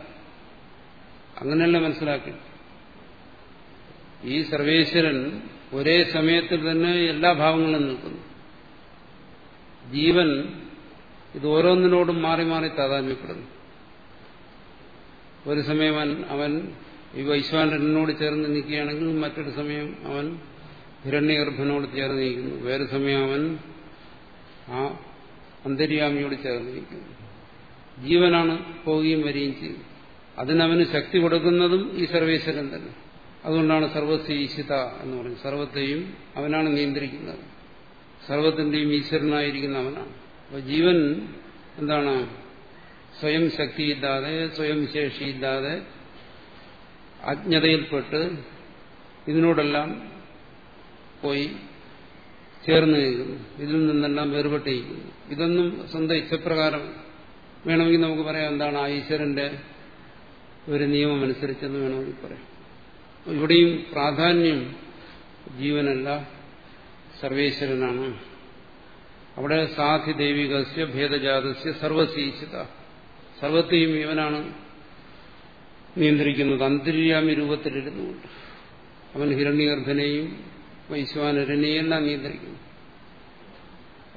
അങ്ങനെയല്ല മനസ്സിലാക്കി ഈ സർവേശ്വരൻ ഒരേ സമയത്തിൽ തന്നെ എല്ലാ ഭാവങ്ങളും നിൽക്കുന്നു. ജീവൻ ഇത് ഓരോന്നിനോടും മാറി മാറി താതാന്യപ്പെടുന്നു ഒരു സമയം അവൻ ഈ വൈശ്വാനരനോട് ചേർന്ന് നിൽക്കുകയാണെങ്കിൽ മറ്റൊരു സമയം അവൻ ഹിരണ്യഗർഭനോട് ചേർന്ന് നിൽക്കുന്നു. വേറെ സമയം അവൻ ആ അന്തര്യാമിയോട് ചേർന്ന് നിൽക്കുന്നു. ജീവനാണ് പോവുകയും വരികയും ചെയ്യുന്നത് അതിനവന് ശക്തി കൊടുക്കുന്നതും ഈ സർവേശ്വരൻ തന്നെ. അതുകൊണ്ടാണ് സർവസ്യ ഈശിത എന്ന് പറയുന്നത്. സർവത്തെയും അവനാണ് നിയന്ത്രിക്കുന്നത്. സർവത്തിന്റെയും ഈശ്വരനായിരിക്കുന്ന അവനാണ്. അപ്പൊ ജീവൻ എന്താണ്? സ്വയം ശക്തിയില്ലാതെ സ്വയം ശേഷിയില്ലാതെ അജ്ഞതയിൽപ്പെട്ട് ഇതിനോടെല്ലാം പോയി ചേർന്ന് നിൽക്കുന്നു. ഇതിൽ നിന്നെല്ലാം വേർപെട്ടിരിക്കുന്നു ഇതൊന്നും സ്വന്തം ഇച്ഛപ്രകാരം വേണമെങ്കിൽ നമുക്ക് പറയാം എന്താണ് ആ ഈശ്വരന്റെ ഒരു നിയമം അനുസരിച്ചെന്ന് വേണമെങ്കിൽ പറയാം. ഇവിടെയും പ്രാധാന്യം ജീവനല്ല സർവേശ്വരനാണ്. അവിടെ സാധി ദൈവികസ്യ ഭേദജാതസ്യ സർവസീശിത സർവത്തെയും ഇവനാണ് നിയന്ത്രിക്കുന്നത്. അന്തര്യാമി രൂപത്തിലിരുന്നുകൊണ്ട്. അവൻ ഹിരണ്യഗർഭനെയും വൈശ്വാനരനെയും എല്ലാം നിയന്ത്രിക്കുന്നു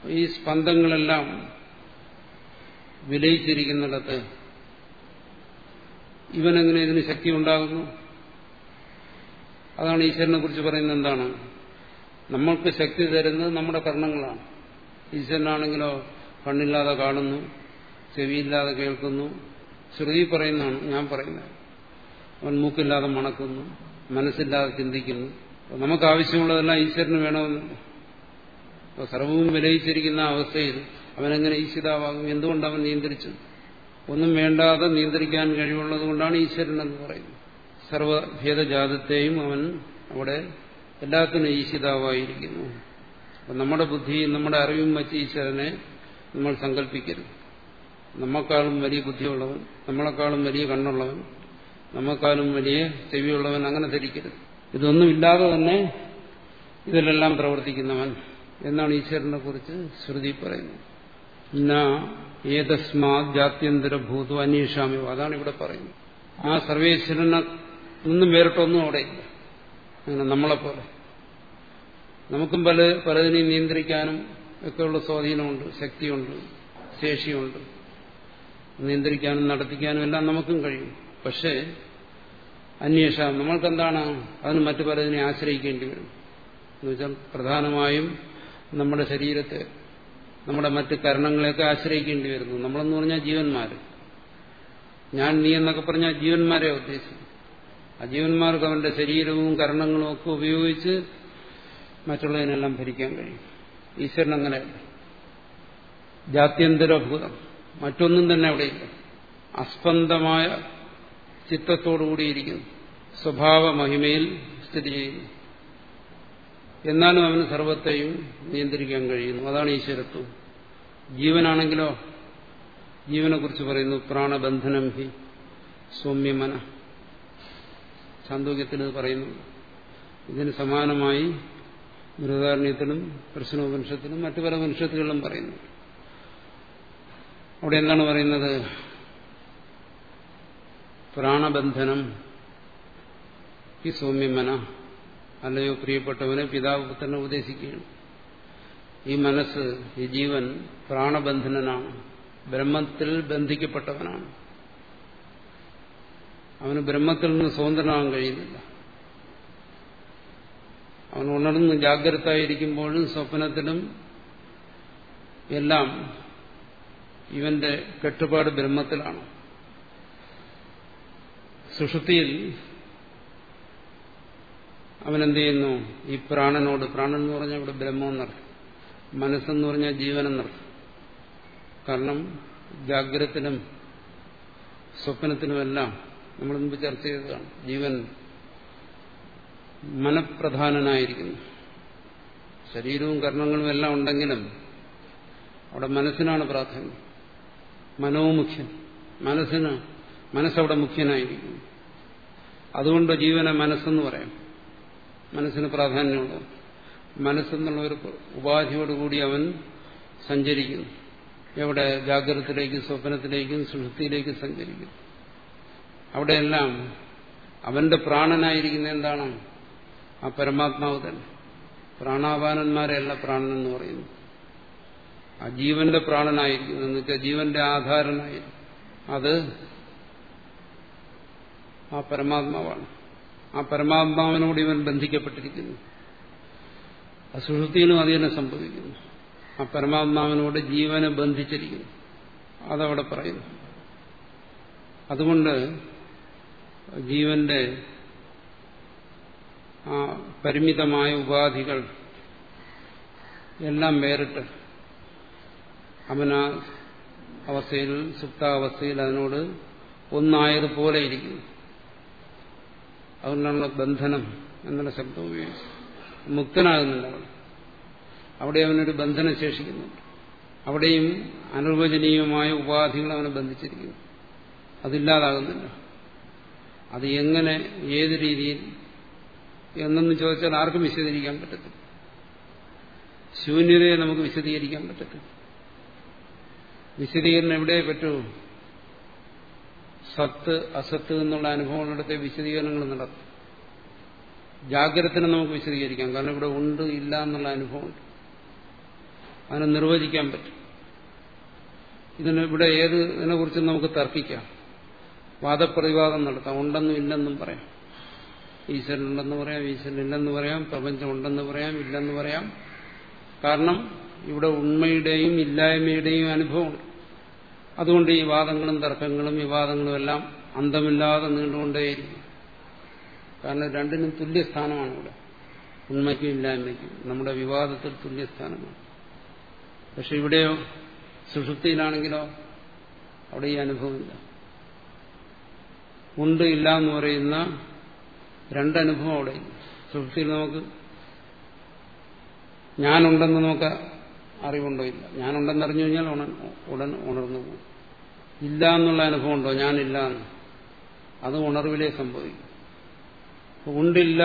ഈ സ്പന്ദങ്ങളെല്ലാം വിലയിച്ചിരിക്കുന്നിടത്ത് ഇവനെങ്ങനെ ഇതിന് ശക്തി ഉണ്ടാകുന്നു അതാണ് ഈശ്വരനെ കുറിച്ച് പറയുന്നത് എന്താണ്? നമ്മൾക്ക് ശക്തി തരുന്നത് നമ്മുടെ കർണങ്ങളാണ്. ഈശ്വരനാണെങ്കിലോ കണ്ണില്ലാതെ കാണുന്നു ചെവിയില്ലാതെ കേൾക്കുന്നു. ശ്രുതി പറയുന്നതാണ് ഞാൻ പറയുന്നത്. അവൻ മൂക്കില്ലാതെ മണക്കുന്നു മനസ്സില്ലാതെ ചിന്തിക്കുന്നു. നമുക്ക് ആവശ്യമുള്ളതെല്ലാം ഈശ്വരന് വേണമെന്ന്. സർവവും വിലയിച്ചിരിക്കുന്ന അവസ്ഥയിൽ അവനെങ്ങനെ ഈശ്വരാവാകും എന്തുകൊണ്ട് അവൻ നിയന്ത്രിച്ചു ഒന്നും വേണ്ടാതെ നിയന്ത്രിക്കാൻ കഴിവുള്ളത് കൊണ്ടാണ് ഈശ്വരൻ എന്ന് പറയുന്നത്. സർവഭേദജാതത്തെയും അവൻ അവിടെ എല്ലാത്തിനും ഈശിതാവായിരിക്കുന്നു. അപ്പം നമ്മുടെ ബുദ്ധിയും നമ്മുടെ അറിവും വച്ച് ഈശ്വരനെ നമ്മൾ സങ്കല്പിക്കരുത് നമ്മക്കാളും വലിയ ബുദ്ധിയുള്ളവൻ നമ്മളെക്കാളും വലിയ കണ്ണുള്ളവൻ നമ്മക്കാളും വലിയ ചെവിയുള്ളവൻ അങ്ങനെ ധരിക്കരുത്. ഇതൊന്നുമില്ലാതെ തന്നെ ഇതിലെല്ലാം പ്രവർത്തിക്കുന്നവൻ എന്നാണ് ഈശ്വരനെ കുറിച്ച് ശ്രുതി പറയുന്നത്. എന്നാ ഏതസ്മാ ജാത്യന്തരഭൂതോ അന്വേഷാമ്യോ അതാണ് ഇവിടെ പറയുന്നത്. ആ സർവേശ്വരനെ നിന്നും വേറിട്ടൊന്നും അവിടെ അങ്ങനെ നമ്മളെപ്പോലെ നമുക്കും പല പലതിനെയും നിയന്ത്രിക്കാനും ഒക്കെയുള്ള സ്വാധീനമുണ്ട് ശക്തിയുണ്ട് ശേഷിയുണ്ട്. നിയന്ത്രിക്കാനും നടത്തിക്കാനും എല്ലാം നമുക്കും കഴിയും. പക്ഷേ അന്വേഷണം നമ്മൾക്കെന്താണ്? അതിന് മറ്റു പലതിനെ ആശ്രയിക്കേണ്ടി വരും. എന്നുവെച്ചാൽ പ്രധാനമായും നമ്മുടെ ശരീരത്തെ നമ്മുടെ മറ്റ് കരണങ്ങളെയൊക്കെ ആശ്രയിക്കേണ്ടി വരുന്നു. നമ്മളെന്ന് പറഞ്ഞാൽ ജീവന്മാര്. ഞാൻ നീ എന്നൊക്കെ പറഞ്ഞാൽ ജീവന്മാരെ ഉദ്ദേശിച്ചു ആ ജീവന്മാർക്ക് അവന്റെ ശരീരവും കരണങ്ങളും ഒക്കെ ഉപയോഗിച്ച് മറ്റുള്ളതിനെല്ലാം ഭരിക്കാൻ കഴിയും. ഈശ്വരൻ അങ്ങനെ ജാത്യന്തരഭൂതം. മറ്റൊന്നും തന്നെ അവിടെയില്ല അസ്പന്ദമായ ചിത്തത്തോടുകൂടിയിരിക്കുന്നു സ്വഭാവ മഹിമയിൽ സ്ഥിതി ചെയ്യുന്നു. എന്നാലും അവന് സർവത്തെയും നിയന്ത്രിക്കാൻ കഴിയുന്നു. അതാണ് ഈശ്വരത്വം. ജീവനാണെങ്കിലോ ജീവനെക്കുറിച്ച് പറയുന്നു പ്രാണബന്ധനം ഹി സൗമ്യമന. ചാന്തോക്യത്തിൽ ഇത് പറയുന്നു. ഇതിന് സമാനമായി ബൃഹദാരണ്യത്തിലും പ്രശ്നോപനിഷത്തിലും മറ്റു പല ഉപനിഷത്തുകളിലും പറയുന്നു. അവിടെ എന്താണ് പറയുന്നത്? പ്രാണബന്ധനം ഈ സൗമ്യമന അല്ലയോ പ്രിയപ്പെട്ടവനെ പിതാവ് പുത്രനെ ഉപദേശിക്കുകയാണ്. ഈ മനസ്സ് ഈ ജീവൻ പ്രാണബന്ധനനാണ്. ബ്രഹ്മത്തിൽ ബന്ധിക്കപ്പെട്ടവനാണ്. അവന് ബ്രഹ്മത്തിൽ നിന്ന് സ്വതന്ത്രനാകാൻ കഴിയുന്നില്ല. അവൻ ഉണർന്ന് ജാഗ്രതായിരിക്കുമ്പോഴും സ്വപ്നത്തിലും എല്ലാം ഇവന്റെ കെട്ടുപാട് ബ്രഹ്മത്തിലാണ്. സുഷുതിയിൽ അവനെന്ത് ചെയ്യുന്നു? ഈ പ്രാണനോട് പ്രാണൻ എന്ന് പറഞ്ഞാൽ ഇവിടെ ബ്രഹ്മം എന്നർത്ഥം മനസ്സെന്ന് പറഞ്ഞാൽ ജീവനെന്നർത്ഥം കാരണം ജാഗ്രത്തിനും സ്വപ്നത്തിനുമെല്ലാം നമ്മൾ മുമ്പ് ചർച്ച ചെയ്തതാണ്. ജീവൻ മനഃപ്രധാനനായിരിക്കുന്നു. ശരീരവും കർമ്മങ്ങളും എല്ലാം ഉണ്ടെങ്കിലും അവിടെ മനസ്സിനാണ് പ്രാധാന്യം. മനോമുഖ്യൻ മനസ്സിന് മനസ്സവിടെ മുഖ്യനായിരിക്കുന്നു. അതുകൊണ്ട് ജീവനെ മനസ്സെന്ന് പറയാം. മനസ്സിന് പ്രാധാന്യമുള്ളത്. മനസ്സെന്നുള്ള ഒരു ഉപാധിയോടുകൂടി അവൻ സഞ്ചരിക്കുന്നു. എവിടെ? ജാഗ്രതത്തിലേക്കും സ്വപ്നത്തിലേക്കും സുഷൃത്തിയിലേക്കും സഞ്ചരിക്കുന്നു. അവിടെയെല്ലാം അവന്റെ പ്രാണനായിരിക്കുന്ന എന്താണ്? ആ പരമാത്മാവ് തന്നെ. പ്രാണാപാനന്മാരെയല്ല പ്രാണൻ എന്ന് പറയുന്നു. ആ ജീവന്റെ പ്രാണനായിരിക്കുന്നു. എന്ന് വെച്ചാൽ ജീവന്റെ ആധാരനായി അത് ആ പരമാത്മാവാണ്. ആ പരമാത്മാവിനോട് ഇവൻ ബന്ധിക്കപ്പെട്ടിരിക്കുന്നു. അസുഷുതിയിലും അത് തന്നെ സംഭവിക്കുന്നു. ആ പരമാത്മാവിനോട് ജീവനെ ബന്ധിച്ചിരിക്കുന്നു. അതവിടെ പറയുന്നു. അതുകൊണ്ട് ജീവന്റെ ആ പരിമിതമായ ഉപാധികൾ എല്ലാം വേറിട്ട് അവനാ അവസ്ഥയിൽ സുപ്താവസ്ഥയിൽ അതിനോട് ഒന്നായതുപോലെ ഇരിക്കുന്നു. അതുകൊണ്ടുള്ള ബന്ധനം എന്നുള്ള ശബ്ദം ഉപയോഗിച്ചു മുക്തനാകുന്നുണ്ട് അവൻ അവിടെ അവനൊരു ബന്ധനം ശേഷിക്കുന്നുണ്ട്. അവിടെയും അനുവചനീയമായ ഉപാധികൾ അവനെ ബന്ധിച്ചിരിക്കുന്നു. അതില്ലാതാകുന്നില്ല അത് എങ്ങനെ ഏത് രീതിയിൽ എന്നൊന്ന് ചോദിച്ചാൽ ആർക്കും വിശദീകരിക്കാൻ പറ്റത്തില്ല. ശൂന്യതയെ നമുക്ക് വിശദീകരിക്കാൻ പറ്റത്തില്ല. വിശദീകരണം എവിടെ പറ്റൂ സത്ത് അസത്ത് എന്നുള്ള അനുഭവങ്ങളിടത്തെ വിശദീകരണങ്ങൾ നടത്തും. ജാഗ്രതനെ നമുക്ക് വിശദീകരിക്കാം. കാരണം ഇവിടെ ഉണ്ട് ഇല്ല എന്നുള്ള അനുഭവമുണ്ട് അതിനെ നിർവചിക്കാൻ പറ്റും. ഇതിന് ഇവിടെ ഏത് ഇതിനെക്കുറിച്ച് നമുക്ക് തർക്കിക്കാം. വാദപ്രതിവാദം നടത്താം. ഉണ്ടെന്നും ഇല്ലെന്നും പറയാം. ഈശ്വരൻ ഉണ്ടെന്ന് പറയാം ഈശ്വരൻ ഇല്ലെന്ന് പറയാം പ്രപഞ്ചം ഉണ്ടെന്ന് പറയാം ഇല്ലെന്ന് പറയാം. കാരണം ഇവിടെ ഉണ്മയുടെയും ഇല്ലായ്മയുടെയും അനുഭവമുണ്ട്. അതുകൊണ്ട് ഈ വാദങ്ങളും തർക്കങ്ങളും വിവാദങ്ങളും എല്ലാം അന്തമില്ലാതെ നീണ്ടുകൊണ്ടേയിരിക്കും. കാരണം രണ്ടിനും തുല്യസ്ഥാനമാണ് ഇവിടെ. ഉണ്മയ്ക്കും ഇല്ലായ്മയ്ക്കും. നമ്മുടെ വിവാദത്തിൽ തുല്യസ്ഥാനമാണ്. പക്ഷെ ഇവിടെയോ സുഷുപ്തിയിലാണെങ്കിലോ അവിടെ ഈ അനുഭവമില്ല. ഉണ്ട് ഇല്ല എന്ന് പറയുന്ന രണ്ടനുഭവം അവിടെ. സുഷുപ്തിയിൽ നമുക്ക് ഞാനുണ്ടെന്ന് നമുക്ക് അറിവുണ്ടോ ഇല്ല. ഞാനുണ്ടെന്ന് അറിഞ്ഞു കഴിഞ്ഞാൽ ഉടൻ ഉണർന്നു പോകും. ഇല്ല എന്നുള്ള അനുഭവം ഉണ്ടോ? ഞാനില്ല എന്ന് അത് ഉണർവിലേ സംഭവിക്കും. ഉണ്ടില്ല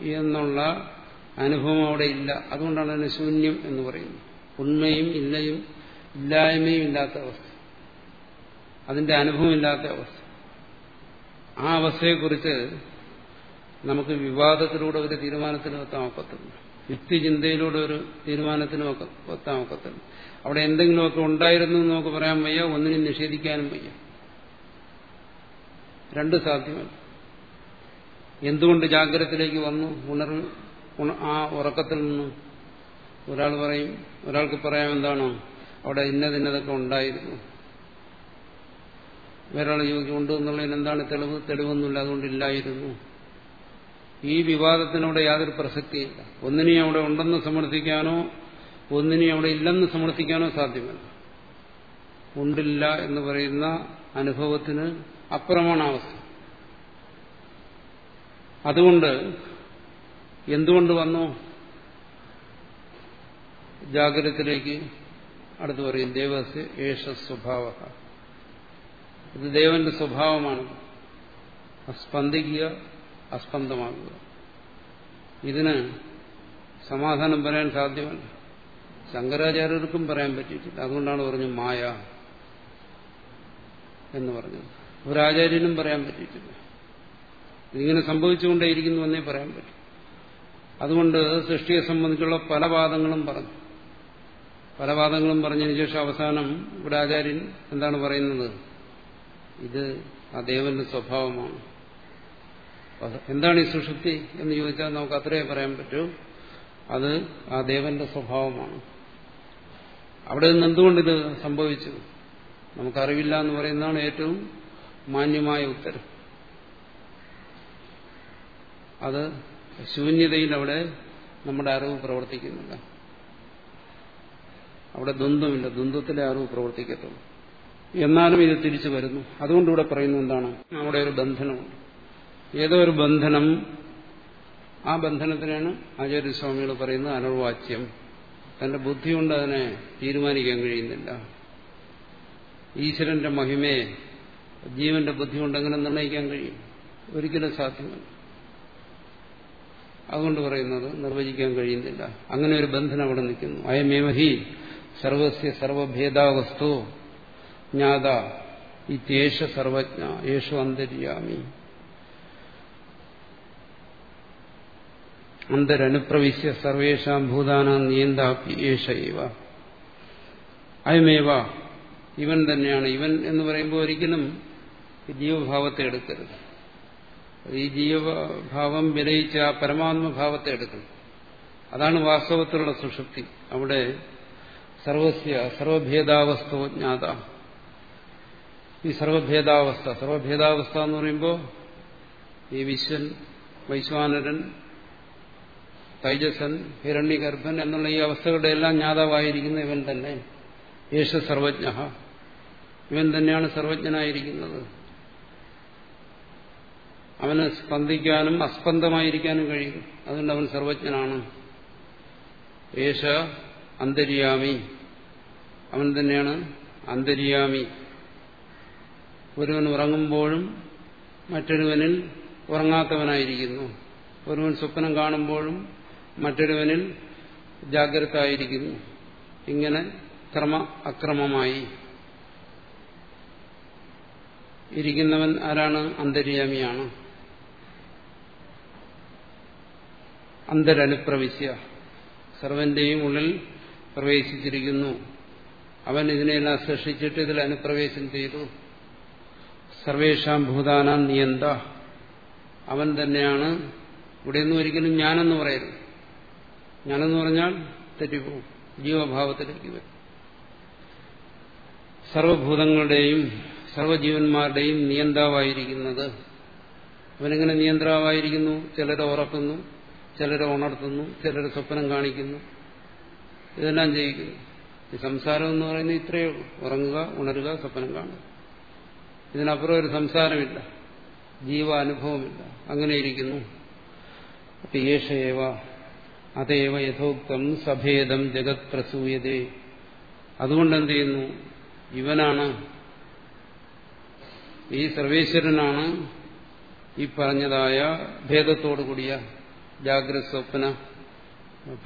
എന്നുള്ള അനുഭവം അവിടെ ഇല്ല. അതുകൊണ്ടാണ് അതിന് ശൂന്യം എന്ന് പറയുന്നത്. ഉണ്മയും ഇല്ലയും ഇല്ലായ്മയും ഇല്ലാത്ത അവസ്ഥ. അതിന്റെ അനുഭവം ഇല്ലാത്ത അവസ്ഥ. ആ അവസ്ഥയെക്കുറിച്ച് നമുക്ക് വിവാദത്തിലൂടെ ഒരു തീരുമാനത്തിന് എത്താൻ ഒക്കത്തില്ല യുക്തിചിന്തയിലൂടെ ഒരു തീരുമാനത്തിന് എത്താൻ ഒക്കത്തില്ല അവിടെ എന്തെങ്കിലുമൊക്കെ ഉണ്ടായിരുന്നു എന്ന് നമുക്ക് പറയാൻ വയ്യ ഒന്നിനും നിഷേധിക്കാനും വയ്യ. രണ്ട് സാധ്യമല്ല. എന്തുകൊണ്ട് ജാഗ്രതത്തിലേക്ക് വന്നു? ഉണർവ് ആ ഉറക്കത്തിൽ നിന്ന് ഒരാൾ പറയും ഒരാൾക്ക് പറയാം എന്താണോ? അവിടെ ഇന്നതിന്നതൊക്കെ ഉണ്ടായിരുന്നു. വേറൊരാൾ യോഗ്യം ഉണ്ട് എന്നുള്ളതിന് എന്താണ് തെളിവ്? തെളിവൊന്നുമില്ല അതുകൊണ്ടില്ലായിരുന്നു. ഈ വിവാദത്തിനോട് യാതൊരു പ്രസക്തിയില്ല. ഒന്നിനെയും അവിടെ ഉണ്ടെന്ന് സമർത്ഥിക്കാനോ ഒന്നിനെയും അവിടെ ഇല്ലെന്ന് സമർത്ഥിക്കാനോ സാധ്യമല്ല. ഉണ്ടില്ല എന്ന് പറയുന്ന അനുഭവത്തിന് അപ്പുറമാണ് അവസ്ഥ. അതുകൊണ്ട് എന്തുകൊണ്ട് വന്നു? ജാഗ്രതത്തിലേക്ക് അടുത്ത് പറയും. ദേവസ്യ ഏഷ സ്വഭാവ ഇത് ദേവന്റെ സ്വഭാവമാണ്. സ്പന്ദിക്കുക അസ്പന്ദമാകുക ഇതിന് സമാധാനം പറയാൻ സാധ്യമല്ല. ശങ്കരാചാര്യർക്കും പറയാൻ പറ്റിയിട്ടില്ല. അതുകൊണ്ടാണ് പറഞ്ഞു മായ എന്ന് പറഞ്ഞത്. ഒരാചാര്യനും പറയാൻ പറ്റിയിട്ടില്ല. ഇതിങ്ങനെ സംഭവിച്ചുകൊണ്ടേയിരിക്കുന്നു എന്നേ പറയാൻ പറ്റും. അതുകൊണ്ട് സൃഷ്ടിയെ സംബന്ധിച്ചുള്ള പല വാദങ്ങളും പറഞ്ഞു. പല വാദങ്ങളും പറഞ്ഞതിന് ശേഷം അവസാനം ഇവിടെ ആചാര്യൻ എന്താണ് പറയുന്നത്? ഇത് ആ ദേവന്റെ സ്വഭാവമാണ്. എന്താണ് ഈ സുഷുപ്തി എന്ന് ചോദിച്ചാൽ നമുക്ക് അത്രേ പറയാൻ പറ്റൂ. അത് ആ ദേവന്റെ സ്വഭാവമാണ്. അവിടെ നിന്ന് എന്തുകൊണ്ടിത് സംഭവിച്ചു? നമുക്കറിവില്ല എന്ന് പറയുന്നതാണ് ഏറ്റവും മാന്യമായ ഉത്തരം. അത് ശൂന്യതയിൽ അവിടെ നമ്മുടെ അറിവ് പ്രവർത്തിക്കുന്നില്ല. അവിടെ ദ്വന്ദ്മില്ല ദ്വന്ദ്വത്തിലെ അറിവ് പ്രവർത്തിക്കത്തുള്ളൂ. എന്നാലും ഇത് തിരിച്ചു വരുന്നു. അതുകൊണ്ട് ഇവിടെ പറയുന്നത് എന്താണ്? നമ്മുടെ ഒരു ബന്ധനമുണ്ട്. ഏതോ ഒരു ബന്ധനം. ആ ബന്ധനത്തിനാണ് ആചാര്യസ്വാമികൾ പറയുന്നത് അനർവാച്യം. തന്റെ ബുദ്ധി കൊണ്ട് അതിനെ തീരുമാനിക്കാൻ കഴിയുന്നില്ല. ഈശ്വരന്റെ മഹിമയെ ജീവന്റെ ബുദ്ധി കൊണ്ട് എങ്ങനെ നിർണയിക്കാൻ കഴിയും. ഒരിക്കലും സാധ്യമല്ല. അതുകൊണ്ട് പറയുന്നത് നിർവചിക്കാൻ കഴിയുന്നില്ല. അങ്ങനെ ഒരു ബന്ധനം അവിടെ നിൽക്കുന്നു. അയമേവഹി സർവസ്യ സർവഭേദാവസ്തു ജ്ഞാത ഇത്യേഷ സർവജ്ഞ യേശു അന്തര്യാമി. അന്തരനുപ്രവിശ്യ സർവേഷാം ഭൂതാനാം നിയന്താപ്പി യേശ ഇവ. അയമേവ ഇവൻ തന്നെയാണ്. ഇവൻ എന്ന് പറയുമ്പോൾ ഒരിക്കലും ജീവഭാവത്തെ എടുക്കരുത്. ഈ ജീവഭാവം വിലയിച്ച ആ പരമാത്മഭാവത്തെ എടുക്കണം അതാണ് വാസ്തവത്തിലുള്ള സുഷുപ്തി. അവിടെ സർവസ്യ സർവഭേദാവസ്ഥോ ജ്ഞാത. ഈ സർവഭേദാവസ്ഥ. സർവഭേദാവസ്ഥ എന്ന് പറയുമ്പോൾ ഈ വിശ്വൻ വൈശ്വാനരൻ തൈജസൻ ഹിരണ്യഗർഭൻ എന്നുള്ള ഈ അവസ്ഥകളുടെ എല്ലാം ജ്ഞാതാവായിരിക്കുന്ന ഇവൻ തന്നെ. യേശ സർവജ്ഞ. ഇവൻ തന്നെയാണ് സർവജ്ഞനായിരിക്കുന്നത്. അവന് സ്പന്ദിക്കാനും അസ്പന്ദമായിരിക്കാനും കഴിയും. അതുകൊണ്ട് അവൻ സർവജ്ഞനാണ്. യേശ അന്തര്യാമി. അവൻ തന്നെയാണ് അന്തര്യാമി. ഒരുവൻ ഉറങ്ങുമ്പോഴും മറ്റൊരുവനിൽ ഉറങ്ങാത്തവനായിരിക്കുന്നു. ഒരുവൻ സ്വപ്നം കാണുമ്പോഴും മറ്റൊരുവനിൽ ജാഗ്രത ആയിരിക്കുന്നു ഇങ്ങനെ ക്രമ അക്രമമായി. ഇരിക്കുന്നവൻ ആരാണ്? അന്തര്യാമിയാണ്. അന്തരനുപ്രവിശ്യ. സർവന്റെയും ഉള്ളിൽ പ്രവേശിച്ചിരിക്കുന്നു. അവൻ ഇതിനെല്ലാം സൃഷ്ടിച്ചിട്ട് ഇതിൽ അനുപ്രവേശം ചെയ്തു. സർവേഷാം ഭൂതാനാം നിയന്ത. അവൻ തന്നെയാണ്. ഇവിടെയൊന്നും ഒരിക്കലും ഞാനെന്ന് പറയരുത്. ഞാനെന്ന് പറഞ്ഞാൽ തെറ്റിപ്പോവും. ജീവഭാവത്തിലേക്ക് വരും. സർവഭൂതങ്ങളുടെയും സർവജീവന്മാരുടെയും നിയന്താവായിരിക്കുന്നത് അവനെങ്ങനെ നിയന്ത്രാവായിരിക്കുന്നു ചിലരെ ഉറക്കുന്നു ചിലരെ ഉണർത്തുന്നു ചിലരെ സ്വപ്നം കാണിക്കുന്നു. ഇതെല്ലാം ചെയ്യിക്കുന്നു ഈ സംസാരം എന്ന് പറയുന്നത് ഇത്രയേ ഉറങ്ങുക ഉണരുക സ്വപ്നം കാണുക. ഇതിനപ്പുറം ഒരു സംസാരമില്ല. ജീവാനുഭവമില്ല. അങ്ങനെ ഇരിക്കുന്നു യേശയേവ അതേവ യഥോക്തം സഭേദം ജഗത് പ്രസൂയതേ. അതുകൊണ്ട് എന്ത് ചെയ്യുന്നു ഇവനാണ് ഈ സർവേശ്വരനാണ് ഈ പറഞ്ഞതായ ഭേദത്തോടുകൂടിയ ജാഗ്രത സ്വപ്ന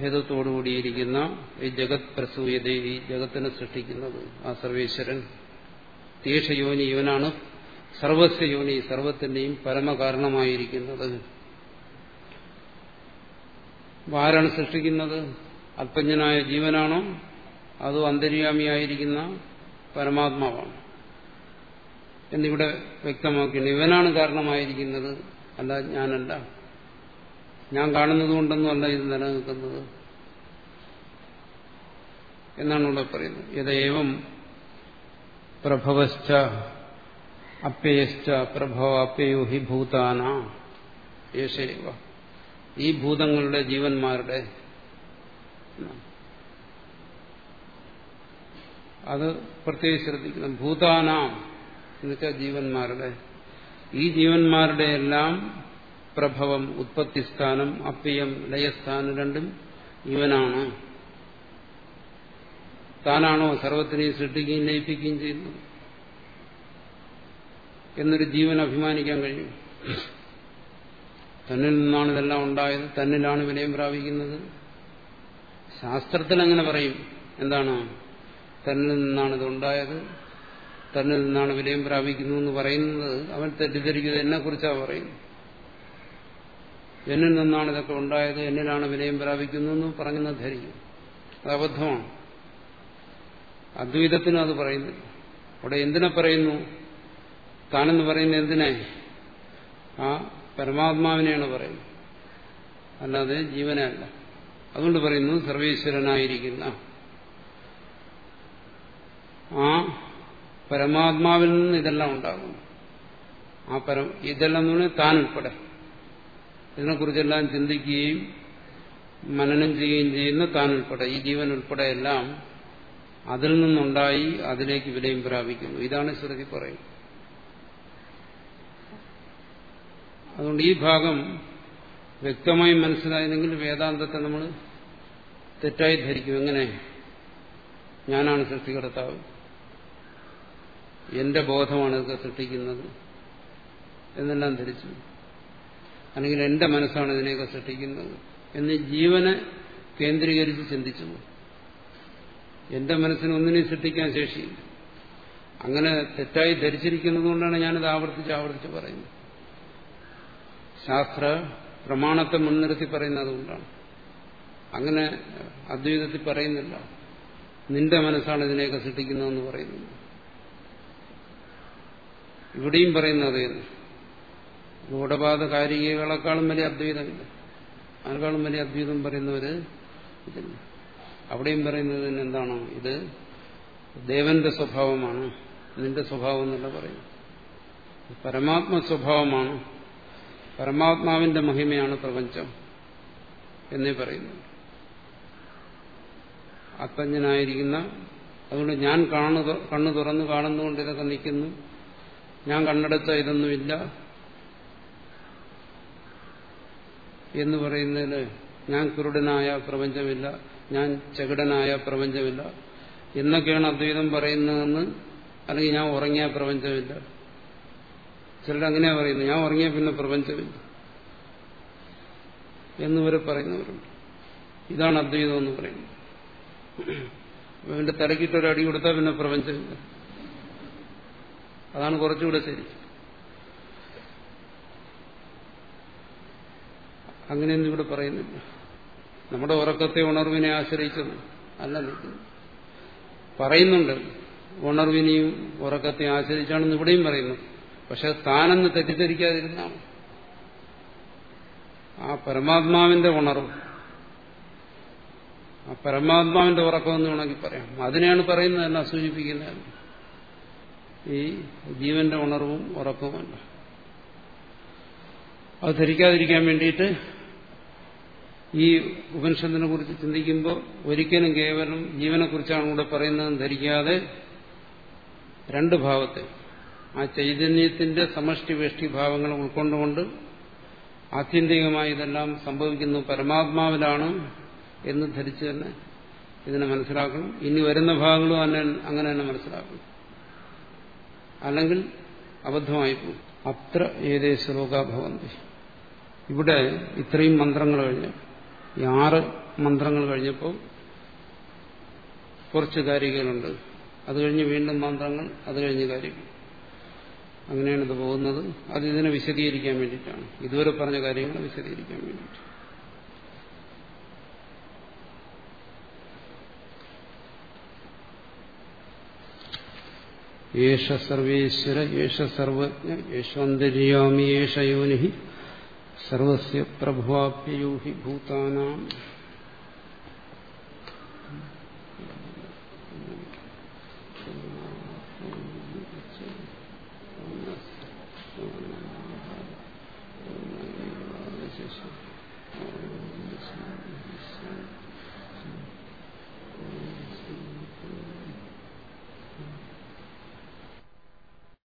ഭേദത്തോടുകൂടിയിരിക്കുന്ന ഈ ജഗത് പ്രസൂയത ഈ ജഗത്തിനെ സൃഷ്ടിക്കുന്നത് ആ സർവേശ്വരൻ. തീഷയോനി ഇവനാണ് സർവസ്വ യോനി സർവത്തിന്റെയും പരമകാരണമായിരിക്കുന്നത്. ആരാണ് സൃഷ്ടിക്കുന്നത്. അല്പജ്ഞനായ ജീവനാണോ? അതോ അന്തര്യാമിയായിരിക്കുന്ന പരമാത്മാവാണ്. എന്നിവിടെ വ്യക്തമാക്കുന്നു ഇവനാണ് കാരണമായിരിക്കുന്നത്. അല്ല ഞാനല്ല. ഞാൻ കാണുന്നത് കൊണ്ടൊന്നുമല്ല ഇത് നിലനിൽക്കുന്നത്. എന്നാണ് ഇവിടെ പറയുന്നത്. യഥേവം പ്രഭവശ്ച അപ്യയശ്ച പ്രഭവ അപ്യയോ ഹി ഭൂതാന ഈ ഭൂതങ്ങളുടെ ജീവന്മാരുടെ അത് പ്രത്യേകിച്ച് ശ്രദ്ധിക്കണം. ഭൂതാനാം എന്നുവെച്ചാൽ ജീവന്മാരുടെ. ഈ ജീവന്മാരുടെ എല്ലാം പ്രഭവം ഉത്പത്തിസ്ഥാനം അപ്യം ലയസ്ഥാനം രണ്ടും ഇവനാണ്. താനാണോ സർവത്തിനെയും സൃഷ്ടിക്കുകയും ലയിപ്പിക്കുകയും ചെയ്യുന്നത്? എന്നൊരു ജീവൻ അഭിമാനിക്കാൻ കഴിയും. തന്നിൽ നിന്നാണ് ഇതെല്ലാം ഉണ്ടായത്. തന്നിലാണ് വിനയം പ്രാപിക്കുന്നത്. ശാസ്ത്രത്തിൽ അങ്ങനെ പറയും. എന്താണ്? തന്നിൽ നിന്നാണ് ഇത് ഉണ്ടായത്. തന്നിൽ നിന്നാണ് വിനയം പ്രാപിക്കുന്നു എന്ന് പറയുന്നത്. അവൻ തെറ്റിദ്ധരിക്കുന്നത് എന്നെ കുറിച്ചാണ് പറയുന്നത്. എന്നിൽ നിന്നാണ് ഇതൊക്കെ ഉണ്ടായത്. എന്നിലാണ് വിനയം പ്രാപിക്കുന്നു എന്ന് പറഞ്ഞെന്ന് ധരിക്കും. അത് അബദ്ധമാണ്. അദ്വൈതത്തിനും അത് പറയുന്നില്ല അവിടെ എന്തിനെ പറയുന്നു? താനെന്ന് പറയുന്നത് എന്തിനെ? ആ പരമാത്മാവിനെയാണ് പറയുന്നത്. അല്ലാതെ ജീവനെ അല്ല. അതുകൊണ്ട് പറയുന്നു സർവേശ്വരനായിരിക്കുന്ന. ആ പരമാത്മാവിൽ നിന്ന് ഇതെല്ലാം ഉണ്ടാകുന്നു. ആ പരം ഇതെല്ലാം എന്ന് പറഞ്ഞാൽ താൻ ഉൾപ്പെടെ ഇതിനെക്കുറിച്ചെല്ലാം ചിന്തിക്കുകയും മനനം ചെയ്യുകയും ചെയ്യുന്ന താൻ ഉൾപ്പെടെ ഈ ജീവൻ ഉൾപ്പെടെ എല്ലാം അതിൽ നിന്നുണ്ടായി അതിലേക്ക് വിലയും പ്രാപിക്കുന്നു. ഇതാണ് ശ്രുതി പറയുന്നത്. അതുകൊണ്ട് ഈ ഭാഗം വ്യക്തമായി മനസ്സിലായില്ലെങ്കിൽ വേദാന്തത്തെ നമ്മൾ തെറ്റായി ധരിക്കും. എങ്ങനെ? ഞാനാണ് സൃഷ്ടികർത്താവ്. എന്റെ ബോധമാണ് ഇതൊക്കെ സൃഷ്ടിക്കുന്നത്. എന്നെല്ലാം ധരിച്ചു. അല്ലെങ്കിൽ എന്റെ മനസ്സാണ് ഇതിനെയൊക്കെ സൃഷ്ടിക്കുന്നത്. എന്ന് ജീവനെ കേന്ദ്രീകരിച്ച് ചിന്തിച്ചു. എന്റെ മനസ്സിന് ഒന്നിനെയും സൃഷ്ടിക്കാൻ ശേഷിയില്ല. അങ്ങനെ തെറ്റായി ധരിച്ചിരിക്കുന്നത് കൊണ്ടാണ് ഞാനിത് ആവർത്തിച്ച് ആവർത്തിച്ച് പറയുന്നത്. ശാസ്ത്ര പ്രമാണത്തെ മുൻനിർത്തി പറയുന്നത് അതുകൊണ്ടാണ് അങ്ങനെ അദ്വൈതത്തിൽ പറയുന്നില്ല. നിന്റെ മനസ്സാണ് ഇതിനെയൊക്കെ സൃഷ്ടിക്കുന്നതെന്ന് പറയുന്നത്. ഇവിടെയും പറയുന്നത് അതേന്ന് കാരികകളെക്കാളും വലിയ അദ്വൈതമില്ല. അതിനേക്കാളും വലിയ അദ്വൈതം പറയുന്നവര് ഇതില്ല. അവിടെയും പറയുന്നത് എന്താണ്? ഇത് ദേവന്റെ സ്വഭാവമാണ്. നിന്റെ സ്വഭാവം എന്നല്ല പറയും പരമാത്മ സ്വഭാവമാണ്. പരമാത്മാവിന്റെ മഹിമയാണ് പ്രപഞ്ചം എന്നേ പറയുന്നു. അത്തഞ്ഞനായിരിക്കുന്ന അതുകൊണ്ട് ഞാൻ കാണു കണ്ണു തുറന്നു കാണുന്നുകൊണ്ട് ഇതൊക്കെ നിൽക്കുന്നു. ഞാൻ കണ്ണെടുത്ത ഇതൊന്നുമില്ല എന്ന് പറയുന്നതിന് ഞാൻ കുരുടനായ പ്രപഞ്ചമില്ല. ഞാൻ ചകിടനായ പ്രപഞ്ചമില്ല. എന്നൊക്കെയാണ് അദ്വൈതം പറയുന്നതെന്ന് അല്ലെങ്കിൽ ഞാൻ ഉറങ്ങിയ പ്രപഞ്ചമില്ല. ചിലരങ്ങനെയാ പറയുന്നത്. ഞാൻ ഉറങ്ങിയ പിന്നെ പ്രപഞ്ചമില്ല. എന്നിവരെ പറയുന്നവരുണ്ട്. ഇതാണ് അദ്വൈതം എന്ന് പറയുന്നത്. അവന്റെ തലക്കിട്ടൊരു അടി കൊടുത്താൽ പിന്നെ പ്രപഞ്ചമില്ല. അതാണ് കുറച്ചുകൂടെ ശരി. അങ്ങനെയൊന്നും ഇവിടെ പറയുന്നില്ല. നമ്മുടെ ഉറക്കത്തെ ഉണർവിനെ ആശ്രയിച്ചത് അല്ല പറയുന്നുണ്ട്. ഉണർവിനെയും ഉറക്കത്തെ ആശ്രയിച്ചാണെന്ന് ഇവിടെയും പറയുന്നു. പക്ഷെ താനെന്ന് തെറ്റിദ്ധരിക്കാതിരുന്നാണ്. ആ പരമാത്മാവിന്റെ ഉണർവ്. ആ പരമാത്മാവിന്റെ ഉറക്കമെന്ന് വേണമെങ്കിൽ പറയാം. അതിനെയാണ് പറയുന്നത് എന്നാ സൂചിപ്പിക്കുന്നത്. ഈ ജീവന്റെ ഉണർവും ഉറക്കവുമല്ല. അത് ധരിക്കാതിരിക്കാൻ വേണ്ടിയിട്ട് ഈ ഉപനിഷത്തിനെ കുറിച്ച് ചിന്തിക്കുമ്പോൾ ഒരിക്കലും കേവലം ജീവനെക്കുറിച്ചാണ് ഇവിടെ പറയുന്നതെന്ന് ധരിക്കാതെ രണ്ട് ഭാവത്തെ ആ ചൈതന്യത്തിന്റെ സമഷ്ടി വേഷ്ടി ഭാവങ്ങൾ ഉൾക്കൊണ്ടുകൊണ്ട് ആത്യന്തികമായി ഇതെല്ലാം സംഭവിക്കുന്നു പരമാത്മാവിലാണ് എന്ന് ധരിച്ചു തന്നെ ഇതിനെ മനസ്സിലാക്കണം. ഇനി വരുന്ന ഭാഗങ്ങളും അങ്ങനെ തന്നെ മനസ്സിലാക്കണം. അല്ലെങ്കിൽ അബദ്ധമായി പോകും. അത്ര ഏതേ ശ്ലോകാഭവന്തി ഇവിടെ ഇത്രയും മന്ത്രങ്ങൾ കഴിഞ്ഞ്. ഈ ആറ് മന്ത്രങ്ങൾ കഴിഞ്ഞപ്പോൾ കുറച്ച് കാര്യങ്ങളുണ്ട്. അത് കഴിഞ്ഞ് വീണ്ടും മന്ത്രങ്ങൾ അത് കഴിഞ്ഞ് കാര്യം അങ്ങനെയാണ് ഇത് പോകുന്നത്. അത് ഇതിനെ വിശദീകരിക്കാൻ വേണ്ടിയിട്ടാണ്. ഇതുവരെ പറഞ്ഞ കാര്യങ്ങൾ വിശദീകരിക്കാൻ വേണ്ടിയിട്ട്. യേശ സർവേശ്വര യേശ സർവജ്ഞ യേശ യോനി സർവസ്യ പ്രഭുവാപ്യയോ ഹി ഭൂതാനാം.